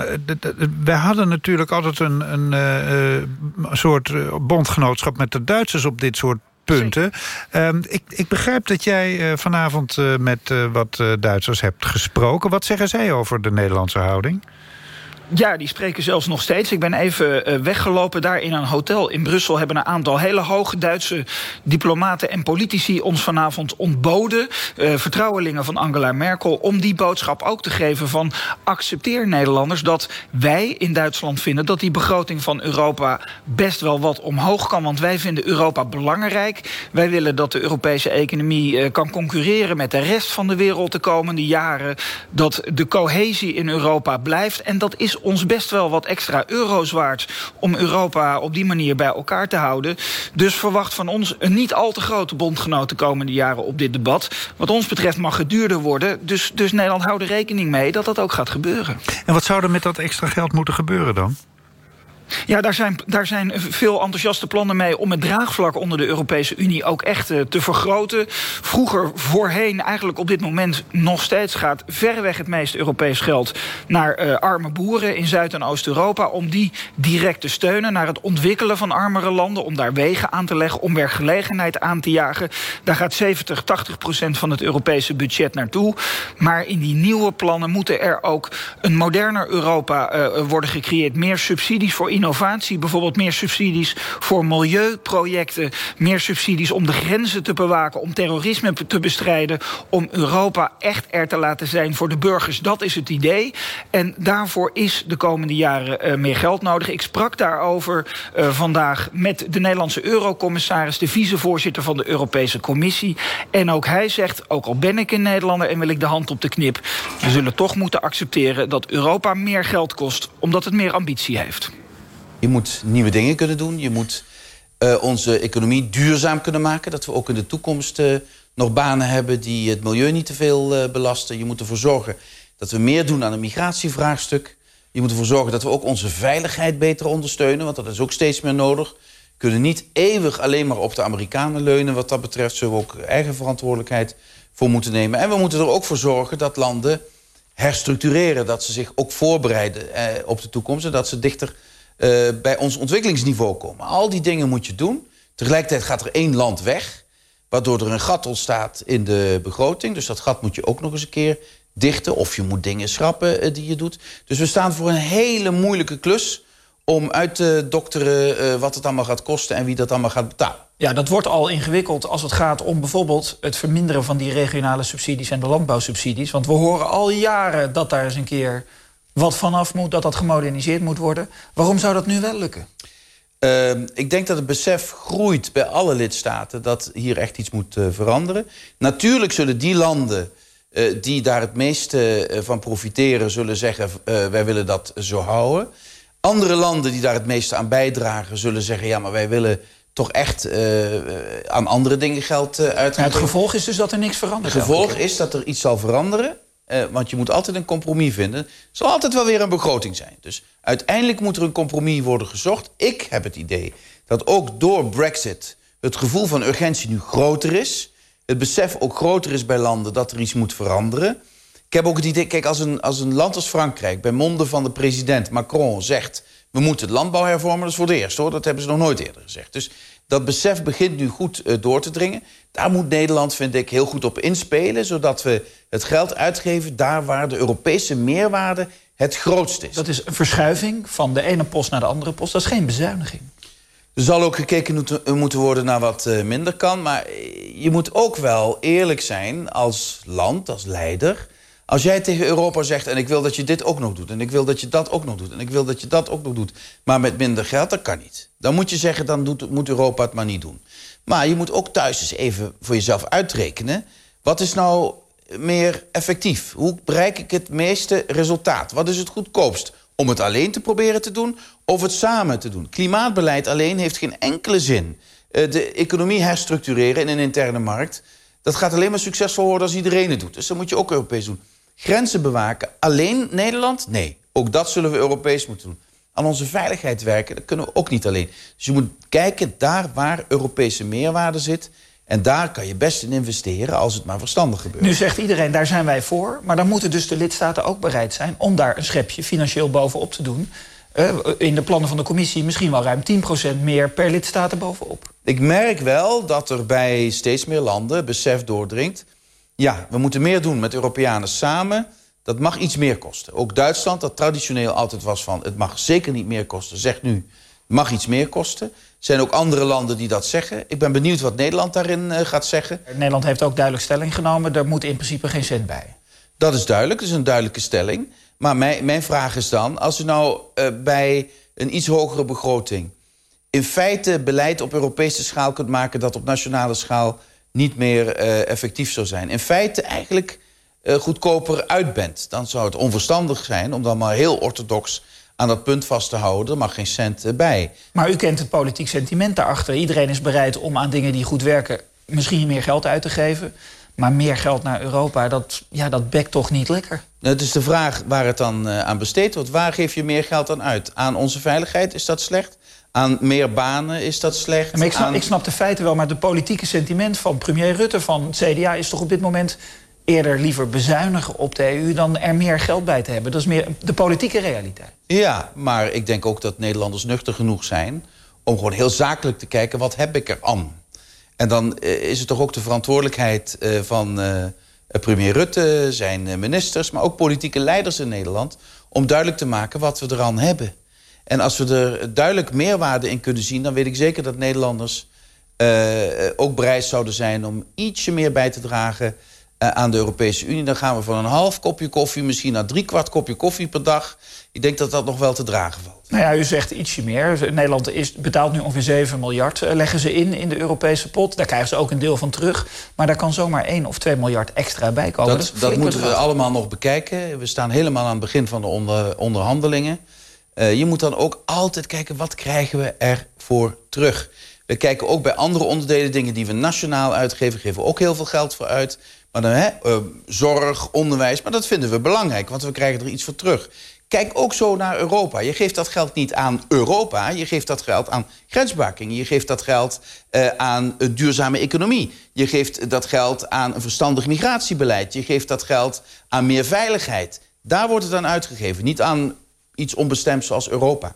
We hadden natuurlijk altijd een, een soort bondgenootschap met de Duitsers... op dit soort punten. Um, ik, ik, begrijp dat jij vanavond met wat Duitsers hebt gesproken. Wat zeggen zij over de Nederlandse houding? Ja, die spreken zelfs nog steeds. Ik ben even uh, weggelopen daar in een hotel in Brussel. Hebben een aantal hele hoge Duitse diplomaten en politici ons vanavond ontboden. Uh, vertrouwelingen van Angela Merkel. Om die boodschap ook te geven van accepteer Nederlanders dat wij in Duitsland vinden dat die begroting van Europa best wel wat omhoog kan. Want wij vinden Europa belangrijk. Wij willen dat de Europese economie uh, kan concurreren met de rest van de wereld de komende jaren. Dat de cohesie in Europa blijft. En dat is ons best wel wat extra euro's waard... om Europa op die manier bij elkaar te houden. Dus verwacht van ons een niet al te grote bondgenoot... de komende jaren op dit debat. Wat ons betreft mag het duurder worden. Dus, dus Nederland houdt er rekening mee dat dat ook gaat gebeuren. En wat zou er met dat extra geld moeten gebeuren dan? Ja, daar zijn, daar zijn veel enthousiaste plannen mee om het draagvlak onder de Europese Unie ook echt uh, te vergroten. Vroeger, voorheen, eigenlijk op dit moment nog steeds gaat verreweg het meeste Europees geld naar uh, arme boeren in Zuid- en Oost-Europa. Om die direct te steunen, naar het ontwikkelen van armere landen, om daar wegen aan te leggen, om werkgelegenheid aan te jagen. Daar gaat 70, 80 procent van het Europese budget naartoe. Maar in die nieuwe plannen moeten er ook een moderner Europa uh, worden gecreëerd. Meer subsidies voor innovatie, bijvoorbeeld meer subsidies voor milieuprojecten, meer subsidies om de grenzen te bewaken, om terrorisme te bestrijden, om Europa echt er te laten zijn voor de burgers. Dat is het idee. En daarvoor is de komende jaren uh, meer geld nodig. Ik sprak daarover uh, vandaag met de Nederlandse eurocommissaris, de vicevoorzitter van de Europese Commissie. En ook hij zegt, ook al ben ik een Nederlander en wil ik de hand op de knip, we zullen toch moeten accepteren dat Europa meer geld kost, omdat het meer ambitie heeft. Je moet nieuwe dingen kunnen doen. Je moet uh, onze economie duurzaam kunnen maken. Dat we ook in de toekomst uh, nog banen hebben die het milieu niet te veel uh, belasten. Je moet ervoor zorgen dat we meer doen aan het migratievraagstuk. Je moet ervoor zorgen dat we ook onze veiligheid beter ondersteunen. Want dat is ook steeds meer nodig. We kunnen niet eeuwig alleen maar op de Amerikanen leunen. Wat dat betreft zullen we ook eigen verantwoordelijkheid voor moeten nemen. En we moeten er ook voor zorgen dat landen herstructureren. Dat ze zich ook voorbereiden op de toekomst. En dat ze dichter uh, bij ons ontwikkelingsniveau komen. Al die dingen moet je doen. Tegelijkertijd gaat er één land weg... waardoor er een gat ontstaat in de begroting. Dus dat gat moet je ook nog eens een keer dichten. Of je moet dingen schrappen uh, die je doet. Dus we staan voor een hele moeilijke klus om uit te dokteren uh, wat het allemaal gaat kosten... en wie dat allemaal gaat betalen. Ja, dat wordt al ingewikkeld als het gaat om bijvoorbeeld het verminderen van die regionale subsidies en de landbouwsubsidies. Want we horen al jaren dat daar eens een keer wat vanaf moet, dat dat gemoderniseerd moet worden. Waarom zou dat nu wel lukken? Uh, ik denk dat het besef groeit bij alle lidstaten... dat hier echt iets moet uh, veranderen. Natuurlijk zullen die landen uh, die daar het meeste uh, van profiteren... zullen zeggen, wij willen dat zo houden. Andere landen die daar het meeste aan bijdragen... zullen zeggen, ja, maar wij willen toch echt aan andere dingen geld uitgeven. het gevolg is dus dat er niks verandert. Het gevolg is dat er iets zal veranderen... Uh, want je moet altijd een compromis vinden. Zal altijd wel weer een begroting zijn. Dus uiteindelijk moet er een compromis worden gezocht. Ik heb het idee dat ook door Brexit... het gevoel van urgentie nu groter is. Het besef ook groter is bij landen dat er iets moet veranderen. Ik heb ook het idee, kijk, als een, als een land als Frankrijk... bij monden van de president Macron zegt... we moeten het landbouw hervormen, dat is voor het eerst, hoor. Dat hebben ze nog nooit eerder gezegd. Dus dat besef begint nu goed uh, door te dringen. Daar moet Nederland, vind ik, heel goed op inspelen... zodat we het geld uitgeven daar waar de Europese meerwaarde het grootst is. Dat is een verschuiving van de ene post naar de andere post. Dat is geen bezuiniging. Er zal ook gekeken moeten worden naar wat uh, minder kan. Maar je moet ook wel eerlijk zijn als land, als leider... Als jij tegen Europa zegt, en ik wil dat je dit ook nog doet... en ik wil dat je dat ook nog doet, en ik wil dat je dat ook nog doet... maar met minder geld, dat kan niet. Dan moet je zeggen, dan doet, moet Europa het maar niet doen. Maar je moet ook thuis eens even voor jezelf uitrekenen... wat is nou meer effectief? Hoe bereik ik het meeste resultaat? Wat is het goedkoopst? Om het alleen te proberen te doen of het samen te doen? Klimaatbeleid alleen heeft geen enkele zin. Uh, de economie herstructureren in een interne markt... dat gaat alleen maar succesvol worden als iedereen het doet. Dus dat moet je ook Europees doen. Grenzen bewaken, alleen Nederland? Nee, ook dat zullen we Europees moeten doen. Aan onze veiligheid werken, dat kunnen we ook niet alleen. Dus je moet kijken daar waar Europese meerwaarde zit... En daar kan je best in investeren als het maar verstandig gebeurt. Nu zegt iedereen, daar zijn wij voor. Maar dan moeten dus de lidstaten ook bereid zijn... om daar een schepje financieel bovenop te doen. Uh, in de plannen van de commissie misschien wel ruim 10% meer per lidstaten bovenop. Ik merk wel dat er bij steeds meer landen besef doordringt... ja, we moeten meer doen met Europeanen samen dat mag iets meer kosten. Ook Duitsland, dat traditioneel altijd was van... het mag zeker niet meer kosten, zegt nu... mag iets meer kosten. Er zijn ook andere landen die dat zeggen. Ik ben benieuwd wat Nederland daarin eh, gaat zeggen. Nederland heeft ook duidelijk stelling genomen. Er moet in principe geen cent bij. Dat is duidelijk, dat is een duidelijke stelling. Maar mijn, mijn vraag is dan, als u nou uh, bij een iets hogere begroting... in feite beleid op Europese schaal kunt maken... dat op nationale schaal niet meer uh, effectief zou zijn. In feite eigenlijk uh, goedkoper uit bent. Dan zou het onverstandig zijn om dan maar heel orthodox aan dat punt vast te houden. Er mag geen cent uh, bij. Maar u kent het politiek sentiment daarachter. Iedereen is bereid om aan dingen die goed werken... misschien meer geld uit te geven. Maar meer geld naar Europa, dat, ja, dat bekt toch niet lekker? Het is de vraag waar het dan aan besteed wordt. Waar geef je meer geld aan uit? Aan onze veiligheid is dat slecht? Aan meer banen is dat slecht? Maar ik, snap, aan... ik snap de feiten wel, maar de politieke sentiment van premier Rutte... van het CDA is toch op dit moment eerder liever bezuinigen op de EU... dan er meer geld bij te hebben. Dat is meer de politieke realiteit. Ja, maar ik denk ook dat Nederlanders nuchter genoeg zijn... om gewoon heel zakelijk te kijken, wat heb ik er aan? En dan uh, is het toch ook de verantwoordelijkheid uh, van uh, premier Rutte... zijn ministers, maar ook politieke leiders in Nederland... om duidelijk te maken wat we eraan hebben. En als we er duidelijk meerwaarde in kunnen zien... dan weet ik zeker dat Nederlanders ook bereid zouden zijn... om ietsje meer bij te dragen aan de Europese Unie. Dan gaan we van een half kopje koffie misschien naar drie kwart kopje koffie per dag. Ik denk dat dat nog wel te dragen valt. Nou ja, u zegt ietsje meer. Nederland is, betaalt nu ongeveer 7 miljard, uh, leggen ze in in de Europese pot. Daar krijgen ze ook een deel van terug. Maar daar kan zomaar 1 of 2 miljard extra bij komen. Dat, dat, dat moeten we allemaal nog bekijken. We staan helemaal aan het begin van de onder, onderhandelingen. Uh, je moet dan ook altijd kijken, wat krijgen we ervoor terug? We kijken ook bij andere onderdelen, dingen die we nationaal uitgeven... geven we ook heel veel geld voor uit. Maar dan, uh, zorg, onderwijs, maar dat vinden we belangrijk... want we krijgen er iets voor terug. Kijk ook zo naar Europa. Je geeft dat geld niet aan Europa. Je geeft dat geld aan grensbewaking. Je geeft dat geld uh, aan een duurzame economie. Je geeft dat geld aan een verstandig migratiebeleid. Je geeft dat geld aan meer veiligheid. Daar wordt het aan uitgegeven. Niet aan iets onbestemd zoals Europa.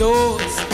you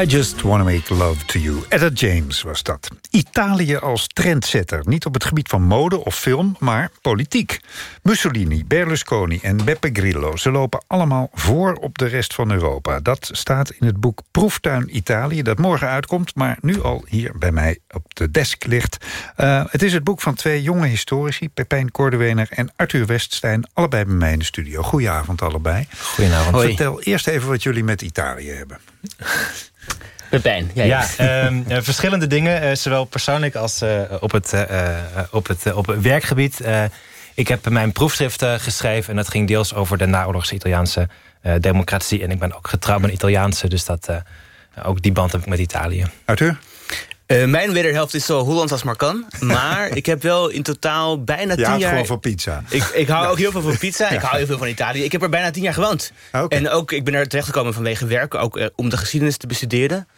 I Just Wanna Make Love To You. Etta James was dat. Italië als trendsetter. Niet op het gebied van mode of film, maar politiek. Mussolini, Berlusconi en Beppe Grillo... ze lopen allemaal voor op de rest van Europa. Dat staat in het boek Proeftuin Italië... dat morgen uitkomt, maar nu al hier bij mij op de desk ligt. Uh, het is het boek van twee jonge historici... Pepijn Kordewener en Arthur Weststein... allebei bij mij in de studio. Goedenavond allebei. Goedenavond. Vertel eerst even wat jullie met Italië hebben. Pepijn, ja, ja um, uh, verschillende dingen, uh, zowel persoonlijk als uh, op, het, op, het, op het werkgebied. ik heb mijn proefschrift geschreven en dat ging deels over de naoorlogse Italiaanse democratie. En ik ben ook getrouwd met Italiaanse, dus dat, ook die band heb ik met Italië. Arthur? Uh, mijn wederhelft is zo Hollands als maar kan. Maar ik heb wel in totaal bijna tien ja, jaar... gewoon van pizza. Ik, ik hou ook heel veel van pizza. Ik hou heel veel van Italië. Ik heb er bijna tien jaar gewoond. Okay. En ook, ik ben er terechtgekomen vanwege werk. Ook uh, om de geschiedenis te bestuderen.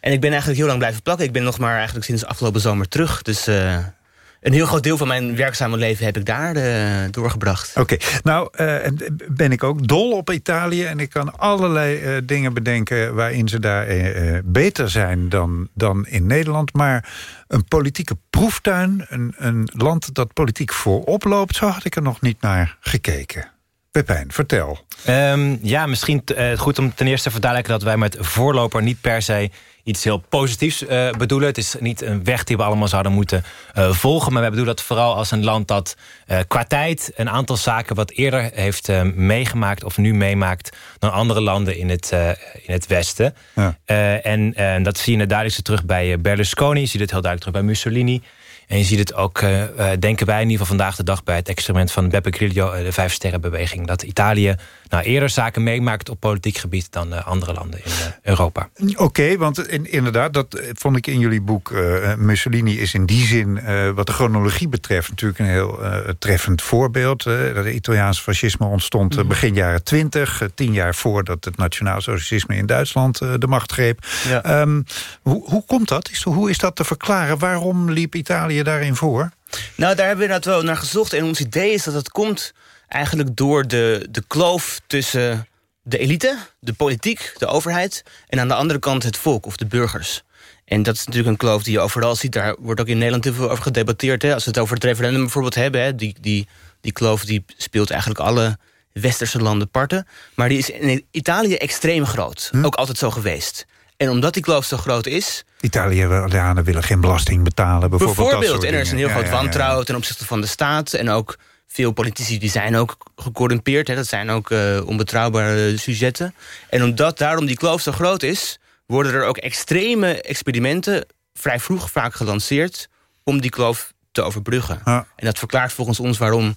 En ik ben eigenlijk heel lang blijven plakken. Ik ben nog maar eigenlijk sinds afgelopen zomer terug. Dus... Uh, een heel groot deel van mijn werkzame leven heb ik daar uh, doorgebracht. Oké, nou uh, ben ik ook dol op Italië... en ik kan allerlei uh, dingen bedenken waarin ze daar beter zijn dan, dan in Nederland. Maar een politieke proeftuin, een, een land dat politiek voorop loopt... zo had ik er nog niet naar gekeken. Pepijn, vertel. Um, ja, misschien goed om ten eerste te verduidelijken... dat wij met voorloper niet per se iets heel positiefs uh, bedoelen. Het is niet een weg die we allemaal zouden moeten uh, volgen. Maar wij bedoelen dat vooral als een land dat uh, qua tijd... een aantal zaken wat eerder heeft meegemaakt of nu meemaakt... dan andere landen in het, in het Westen. Ja. en dat zie je het duidelijkste terug bij Berlusconi. Je ziet het heel duidelijk terug bij Mussolini. En je ziet het ook, uh, denken wij in ieder geval vandaag de dag... bij het experiment van Beppe Grillo, uh, de Vijf Sterrenbeweging... dat Italië nou, eerder zaken meemaakt op politiek gebied... dan uh, andere landen in Europa. Oké, okay, want in, inderdaad, dat vond ik in jullie boek... Mussolini is in die zin, wat de chronologie betreft... natuurlijk een heel treffend voorbeeld. Het Italiaanse fascisme ontstond -hmm. begin jaren twintig... tien jaar voordat het nationaal socialisme in Duitsland de macht greep. Ja. Um, hoe, hoe komt dat? Is, hoe is dat te verklaren? Waarom liep Italië daarin voor? Nou, daar hebben we inderdaad wel naar gezocht. En ons idee is dat het komt eigenlijk door de, de kloof tussen de elite, de politiek, de overheid... en aan de andere kant het volk of de burgers. En dat is natuurlijk een kloof die je overal ziet. Daar wordt ook in Nederland heel veel over gedebatteerd. Hè. Als we het over het referendum bijvoorbeeld hebben... Hè, die, die, die kloof die speelt eigenlijk alle westerse landen parten. Maar die is in Italië extreem groot. Hm? Ook altijd zo geweest. En omdat die kloof zo groot is... Italianen willen geen belasting betalen, bijvoorbeeld. Bijvoorbeeld, dat soort en er is een heel groot Ja, ja, ja. wantrouwen ten opzichte van de staat. En ook veel politici die zijn ook gecorrumpeerd. Hè. Dat zijn ook uh, onbetrouwbare sujetten. En omdat daarom die kloof zo groot is... worden er ook extreme experimenten vrij vroeg vaak gelanceerd... om die kloof te overbruggen. Ja. En dat verklaart volgens ons waarom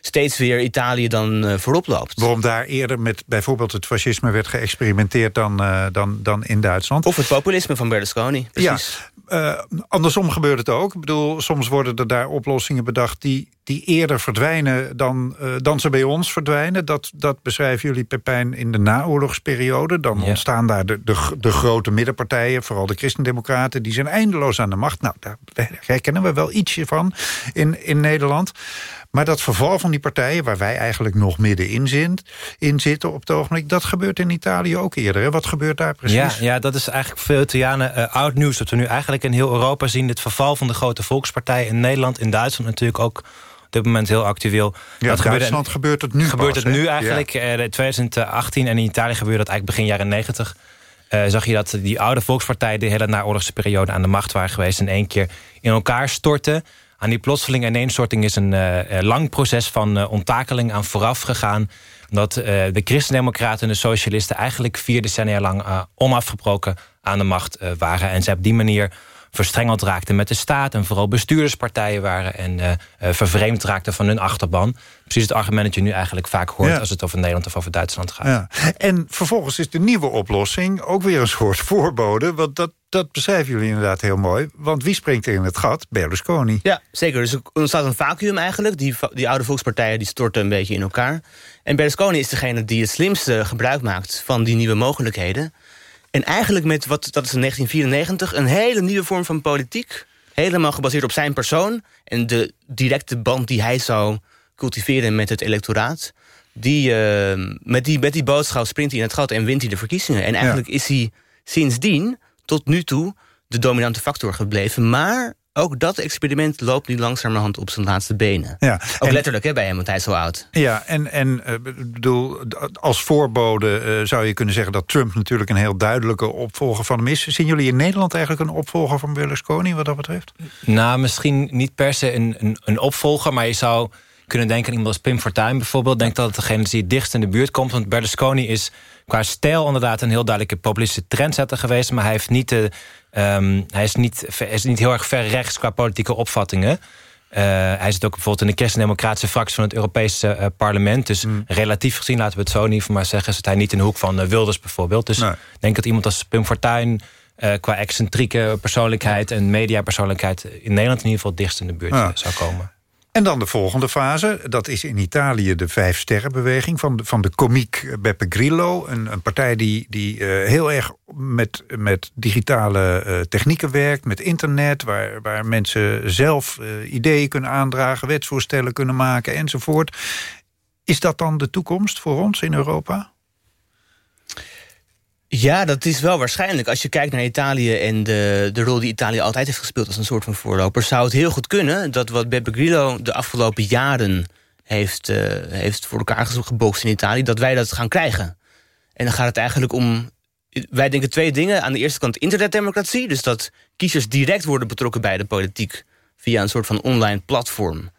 steeds weer Italië dan uh, voorop loopt. Waarom daar eerder met bijvoorbeeld het fascisme werd geëxperimenteerd dan, uh, dan, dan in Duitsland. Of het populisme van Berlusconi, precies. Uh, andersom gebeurt het ook. Ik bedoel, soms worden er daar oplossingen bedacht... die, die eerder verdwijnen dan, uh, dan ze bij ons verdwijnen. Dat, dat beschrijven jullie, Pepijn, in de naoorlogsperiode. Dan ja. ontstaan daar de, de, de grote middenpartijen, vooral de christendemocraten... die zijn eindeloos aan de macht. Nou, daar herkennen we wel ietsje van in, in Nederland. Maar dat verval van die partijen, waar wij eigenlijk nog middenin zit, in zitten op het ogenblik... dat gebeurt in Italië ook eerder. Hè? Wat gebeurt daar precies? Ja, ja dat is eigenlijk voor veel Italianen uh, oud nieuws. Dat we nu eigenlijk in heel Europa zien... het verval van de grote volkspartijen in Nederland, in Duitsland natuurlijk ook op dit moment heel actueel. Ja, dat in Duitsland gebeurt het nu Gebeurt pas, het nu eigenlijk, Ja. uh, 2018 en in Italië gebeurde dat eigenlijk begin jaren 90... Uh, zag je dat die oude volkspartijen de hele naoorlogse periode aan de macht waren geweest... en één keer in elkaar stortten. Aan die plotselinge ineenstorting is een uh, lang proces van uh, onttakeling aan vooraf gegaan. Dat uh, de christendemocraten en de socialisten eigenlijk vier decennia lang onafgebroken aan de macht waren. En ze op die manier verstrengeld raakten met de staat... en vooral bestuurderspartijen waren en uh, uh, vervreemd raakten van hun achterban. Precies het argument dat je nu eigenlijk vaak hoort... Ja. als het over Nederland of over Duitsland gaat. Ja. En vervolgens is de nieuwe oplossing ook weer een soort voorbode. Want dat, dat beschrijven jullie inderdaad heel mooi. Want wie springt er in het gat? Berlusconi. Ja, zeker. Dus er ontstaat een vacuüm eigenlijk. Die, die oude volkspartijen die storten een beetje in elkaar. En Berlusconi is degene die het slimste gebruik maakt... van die nieuwe mogelijkheden. En eigenlijk met, wat, dat is in 1994, een hele nieuwe vorm van politiek. Helemaal gebaseerd op zijn persoon. En de directe band die hij zou cultiveren met het electoraat. Die, uh, met, die, met die boodschap springt hij in het gat en wint hij de verkiezingen. En eigenlijk ja. is hij sindsdien, tot nu toe, de dominante factor gebleven. Maar ook dat experiment loopt nu langzamerhand op zijn laatste benen. Ja, ook en, letterlijk hè, bij hem, want hij is zo oud. Ja, en, en uh, bedoel, als voorbode uh, zou je kunnen zeggen... dat Trump natuurlijk een heel duidelijke opvolger van hem is. Zien jullie in Nederland eigenlijk een opvolger van Berlusconi wat dat betreft? Nou, misschien niet per se een, een, een opvolger, maar je zou kunnen denken aan iemand als Pim Fortuyn bijvoorbeeld. Denk dat het degene is die het dichtst in de buurt komt. Want Berlusconi is qua stijl inderdaad een heel duidelijke populistische trendsetter geweest. Maar hij, heeft niet de, um, hij is, niet, is niet heel erg ver rechts qua politieke opvattingen. Uh, hij zit ook bijvoorbeeld in de christendemocratische fractie van het Europese uh, parlement. Dus mm. relatief gezien, laten we het zo niet maar zeggen... zit hij niet in de hoek van uh, Wilders bijvoorbeeld. Dus nee. ik denk dat iemand als Pim Fortuyn eh, qua excentrieke persoonlijkheid en mediapersoonlijkheid... in Nederland in ieder geval dichtst in de buurt Ja. eh, zou komen. En dan de volgende fase. Dat is in Italië de Vijf Sterrenbeweging van de, van de komiek Beppe Grillo. Een, een partij die, die eh, heel erg met, met digitale eh, technieken werkt. Met internet, waar, waar mensen zelf eh, ideeën kunnen aandragen... wetsvoorstellen kunnen maken enzovoort. Is dat dan de toekomst voor ons in Europa? Ja, dat is wel waarschijnlijk. Als je kijkt naar Italië en de, de rol die Italië altijd heeft gespeeld als een soort van voorloper, zou het heel goed kunnen dat wat Beppe Grillo de afgelopen jaren heeft, eh, heeft voor elkaar ge- gebokst in Italië, dat wij dat gaan krijgen. En dan gaat het eigenlijk om. Wij denken twee dingen. Aan de eerste kant internetdemocratie. Dus dat kiezers direct worden betrokken bij de politiek. via een soort van online platform.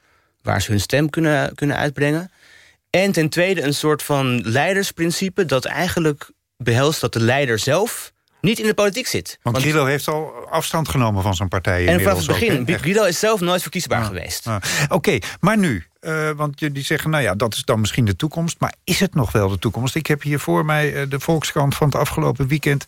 waar ze hun stem kunnen, kunnen uitbrengen. En ten tweede een soort van leidersprincipe. dat eigenlijk behelst dat de leider zelf niet in de politiek zit. Want, Grillo heeft al afstand genomen van zijn partij En vanaf het begin, ook. Guido is zelf nooit verkiesbaar geweest. Ah, Oké, maar nu, eh, want jullie zeggen, nou ja, dat is dan misschien de toekomst. Maar is het nog wel de toekomst? Ik heb hier voor mij eh, de Volkskrant van het afgelopen weekend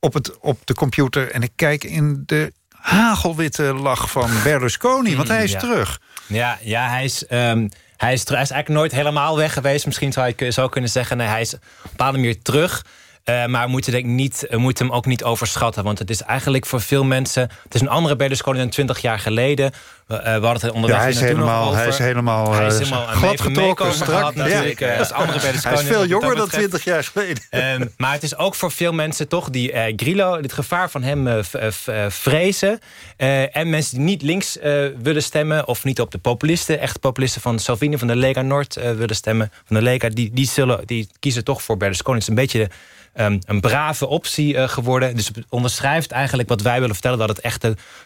op, het, op de computer. En ik kijk in de hagelwitte lach van Berlusconi, want hij is Ja. terug. Ja, ja hij, is, ehm, hij, is, hij is eigenlijk nooit helemaal weg geweest. Misschien zou ik zo kunnen zeggen. Nee, hij is op een bepaalde manier terug. Eh, maar we moeten, denk ik niet, we moeten hem ook niet overschatten. Want het is eigenlijk voor veel mensen... Het is een andere Berlusconi dan 20 jaar geleden. We, eh, we hadden het er onderweg Ja, hij is helemaal, over. hij is helemaal, Hij is eh, helemaal glad even getrokken, meekomen strak. gehad natuurlijk. Andere Berlusconi. Hij is veel jonger dan betreft. 20 jaar geleden. Ehm, maar het is ook voor veel mensen toch die Grillo, het gevaar van hem vrezen. En mensen die niet links willen stemmen of niet op de populisten, echte populisten van Salvini van de Lega Nord eh, willen stemmen, van de Lega, die, die, zullen, die kiezen toch voor Berlusconi. Het is een beetje ehm, een brave optie eh, geworden. Dus het onderschrijft eigenlijk wat wij willen vertellen, dat het echte tijdperk,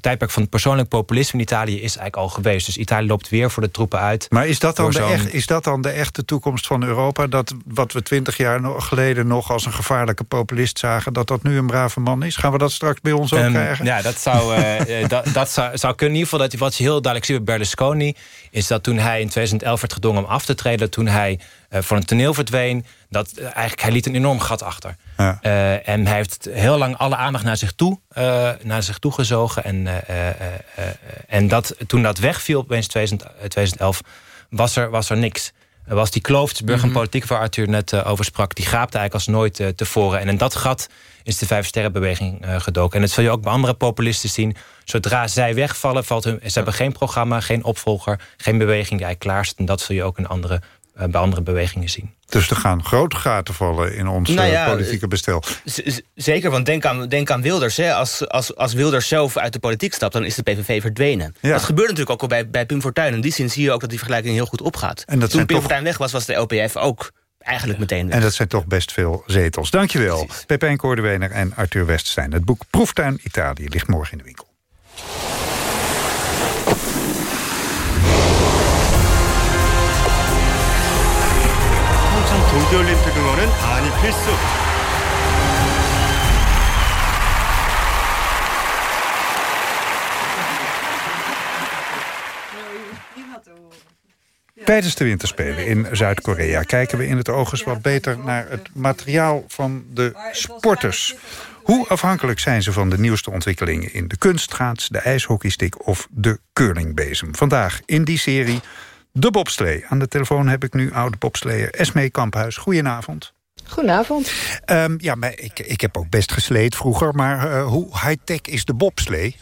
tijdperk van persoonlijk populisme in Italië is eigenlijk al geweest. Dus Italië loopt weer voor de troepen uit. Maar is dat, dan de echt, is dat dan de echte toekomst van Europa? Dat wat we twintig jaar geleden nog als een gevaarlijke populist zagen... dat dat nu een brave man is? Gaan we dat straks bij ons ook Ehm, krijgen? Ja, dat zou, eh, eh, dat, dat zou, zou kunnen. In ieder geval, dat, wat je heel duidelijk ziet bij Berlusconi... is dat toen hij in 2011 werd gedwongen om af te treden... toen hij eh, van het toneel verdween... dat eh, eigenlijk, hij liet een enorm gat achter. Ja. En hij heeft heel lang alle aandacht naar zich toe, naar zich toe gezogen. En, eh, eh, eh, en dat, toen dat wegviel opeens 2000, eh, 2011, was er, was er niks. Er was die kloof tussen burger en Mhm. politiek waar Arthur net eh, over sprak... die gaapte eigenlijk als nooit tevoren. En in dat gat is de Vijf Sterrenbeweging gedoken. En dat zul je ook bij andere populisten zien. Zodra zij wegvallen, valt hun, ze hebben geen programma, geen opvolger... geen beweging die eigenlijk klaar. En dat zul je ook in andere, bij andere bewegingen zien. Dus er gaan grote gaten vallen in ons Nou eh, ja, politieke bestel. Z- z- Zeker, want denk aan, denk aan Wilders. Hè. Als, als, als Wilders zelf uit de politiek stapt, dan is de PVV verdwenen. Ja. Dat gebeurt natuurlijk ook al bij, bij Pim Fortuyn. In die zin zie je ook dat die vergelijking heel goed opgaat. En dat Toen Pim toch- Fortuyn weg was, was de LPF ook eigenlijk meteen weg. En dat zijn toch best veel zetels. Dankjewel, Pepijn Koordewener en Arthur Weststein. Het boek Proeftuin Italië ligt morgen in de winkel. 평창 동계올림픽 응원은 아니 필수. Tijdens de winterspelen in Zuid-Korea kijken we in het oog eens wat beter naar het materiaal van de sporters. Hoe afhankelijk zijn ze van de nieuwste ontwikkelingen in de kunstgaats, de ijshockeystick of de curlingbezem? Vandaag in die serie de bobslee. Aan de telefoon heb ik nu oude bobsleer Esmee Kamphuis. Goedenavond. Goedenavond. Ehm, ja, maar ik, ik heb ook best gesleed vroeger, maar eh, hoe high-tech is de bobslee?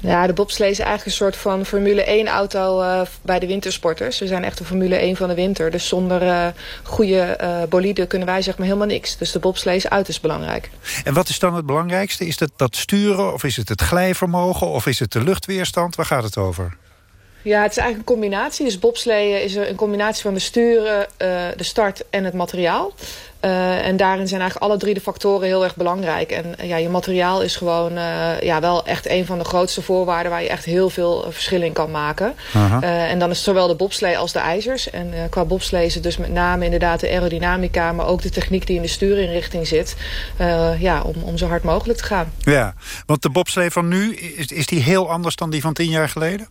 Ja, de bobslee is eigenlijk een soort van Formule 1 auto eh, bij de wintersporters. We zijn echt de Formule 1 van de winter. Dus zonder eh, goede eh bolide kunnen wij zeg maar helemaal niks. Dus de bobslee is uiterst belangrijk. En wat is dan het belangrijkste? Is dat dat sturen of is het het glijvermogen of is het de luchtweerstand? Waar gaat het over? Ja, het is eigenlijk een combinatie. Dus bobsleeën is een combinatie van de sturen, eh, de start en het materiaal. Eh, en daarin zijn eigenlijk alle drie de factoren heel erg belangrijk. En eh, ja, je materiaal is gewoon ja, wel echt een van de grootste voorwaarden... waar je echt heel veel verschil in kan maken. En dan is het zowel de bobslee als de ijzers. En qua bobslee is het dus met name inderdaad de aerodynamica... maar ook de techniek die in de stuurinrichting zit... ja, om, om zo hard mogelijk te gaan. Ja, want de bobslee van nu, is, is die heel anders dan die van tien jaar geleden?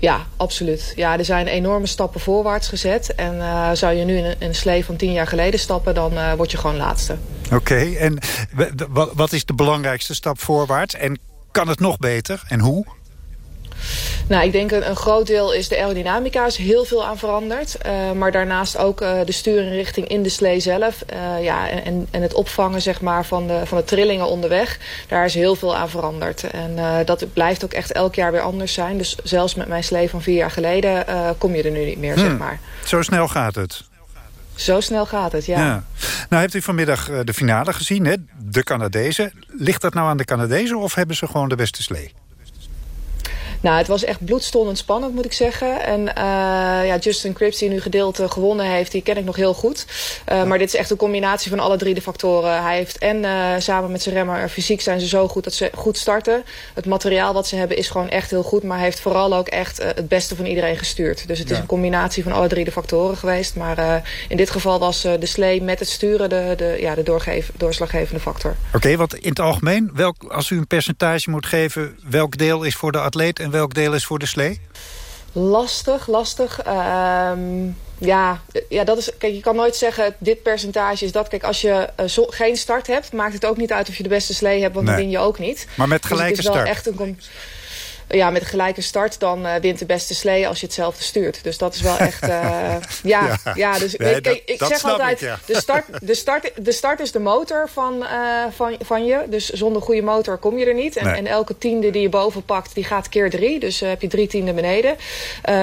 Ja, absoluut. Ja, er zijn enorme stappen voorwaarts gezet. En uh, zou je nu in een, slee van tien jaar geleden stappen... dan uh, word je gewoon laatste. Oké, en wat is de belangrijkste stap voorwaarts? En kan het nog beter? En hoe? Nou, ik denk een, een groot deel is de aerodynamica is heel veel aan veranderd. Uh, maar daarnaast ook uh, de stuurinrichting in de slee zelf. Uh, ja, en, en het opvangen zeg maar, van, de, van de trillingen onderweg. Daar is heel veel aan veranderd. En dat blijft ook echt elk jaar weer anders zijn. Dus zelfs met mijn slee van vier jaar geleden kom je er nu niet meer, hmm. zeg maar. Zo snel gaat het? Zo snel gaat het, ja. ja. Nou, hebt u vanmiddag de finale gezien, hè? de Canadezen. Ligt dat nou aan de Canadezen of hebben ze gewoon de beste slee? Nou, het was echt bloedstollend spannend, moet ik zeggen. En uh, ja, Justin Cripps, die nu gedeelte gewonnen heeft, die ken ik nog heel goed. Uh, maar dit is echt een combinatie van alle drie de factoren. Hij heeft en uh, samen met zijn remmer fysiek zijn ze zo goed dat ze goed starten. Het materiaal wat ze hebben is gewoon echt heel goed. Maar hij heeft vooral ook echt het beste van iedereen gestuurd. Dus het ja. is een combinatie van alle drie de factoren geweest. Maar in dit geval was de slee met het sturen de, de, ja, de doorslaggevende factor. Oké, okay, want in het algemeen, welk, als u een percentage moet geven... welk deel is voor de atleet en welk deel is voor de slee? Lastig, lastig. Uh, ja, ja, dat is. Kijk, je kan nooit zeggen dit percentage is dat. Kijk, als je uh, zo, geen start hebt, maakt het ook niet uit of je de beste slee hebt, want nee. dan win je ook niet. Maar met gelijke dus het is wel start. Echt een, ja, met gelijke start, dan uh, wint de beste slee als je hetzelfde stuurt. Dus dat is wel echt... Uh, ja, ja, ja. dus nee, ik, dat, ik, dat zeg altijd, ik, ja. de, start, de, start, de start is de motor van, uh, van, van je. Dus zonder goede motor kom je er niet. En, Nee. en elke tiende die je boven pakt, die gaat keer drie. Dus heb je drie tienden beneden.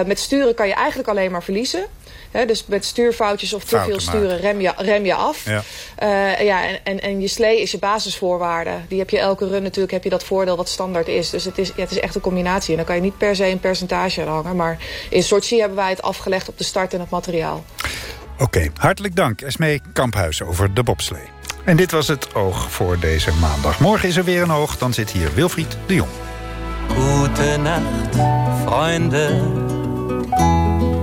Met sturen kan je eigenlijk alleen maar verliezen. Hè, dus met stuurfoutjes of te Fouten veel sturen rem je, rem je af. Ja. Uh, ja, en, en, en je slee is je basisvoorwaarde. Die heb je elke run natuurlijk, heb je dat voordeel wat standaard is. Dus het is, ja, het is echt een combinatie. En dan kan je niet per se een percentage aan hangen. Maar in Sochi hebben wij het afgelegd op de start en het materiaal. Oké, hartelijk dank Esmee Kamphuis over de bobslee. En dit was het Oog voor deze maandag. Morgen is er weer een Oog, dan zit hier Wilfried de Jong. Gute Nacht, Freunde.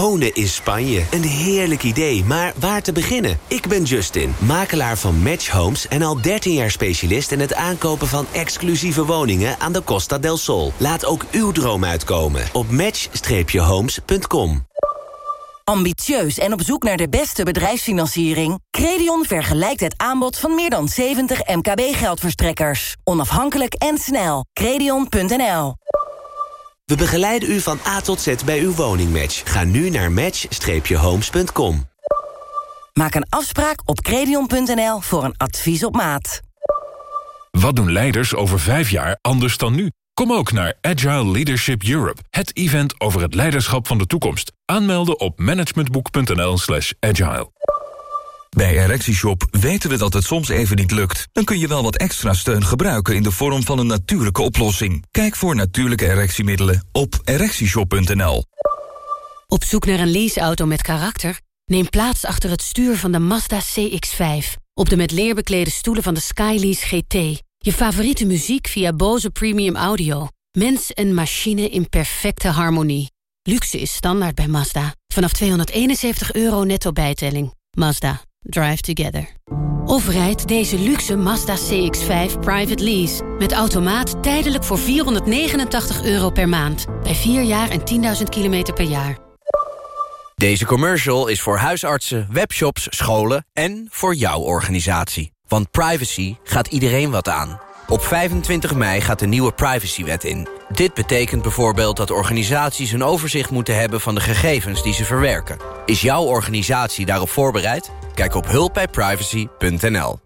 Wonen in Spanje. Een heerlijk idee, maar waar te beginnen? Ik ben Justin, makelaar van Match Homes... en al 13 jaar specialist in het aankopen van exclusieve woningen... aan de Costa del Sol. Laat ook uw droom uitkomen op match-homes.com. Ambitieus en op zoek naar de beste bedrijfsfinanciering? Credion vergelijkt het aanbod van meer dan 70 MKB-geldverstrekkers. Onafhankelijk en snel. Credion.nl We begeleiden u van A tot Z bij uw woningmatch. Ga nu naar match-homes.com. Maak een afspraak op credion.nl voor een advies op maat. Wat doen leiders over vijf jaar anders dan nu? Kom ook naar Agile Leadership Europe, het event over het leiderschap van de toekomst. Aanmelden op managementboek.nl slash agile. Bij ErectieShop weten we dat het soms even niet lukt. Dan kun je wel wat extra steun gebruiken in de vorm van een natuurlijke oplossing. Kijk voor natuurlijke erectiemiddelen op ErectieShop.nl. Op zoek naar een leaseauto met karakter? Neem plaats achter het stuur van de Mazda CX-5. Op de met leer beklede stoelen van de Skylease GT. Je favoriete muziek via Bose Premium Audio. Mens en machine in perfecte harmonie. Luxe is standaard bij Mazda. Vanaf 271 euro netto bijtelling. Mazda. Drive together. Of rijd deze luxe Mazda CX-5 private lease. Met automaat tijdelijk voor 489 euro per maand. Bij 4 jaar en 10.000 kilometer per jaar. Deze commercial is voor huisartsen, webshops, scholen en voor jouw organisatie. Want privacy gaat iedereen wat aan. Op 25 mei gaat de nieuwe privacywet in. Dit betekent bijvoorbeeld dat organisaties een overzicht moeten hebben van de gegevens die ze verwerken. Is jouw organisatie daarop voorbereid? Kijk op hulpbijprivacy.nl.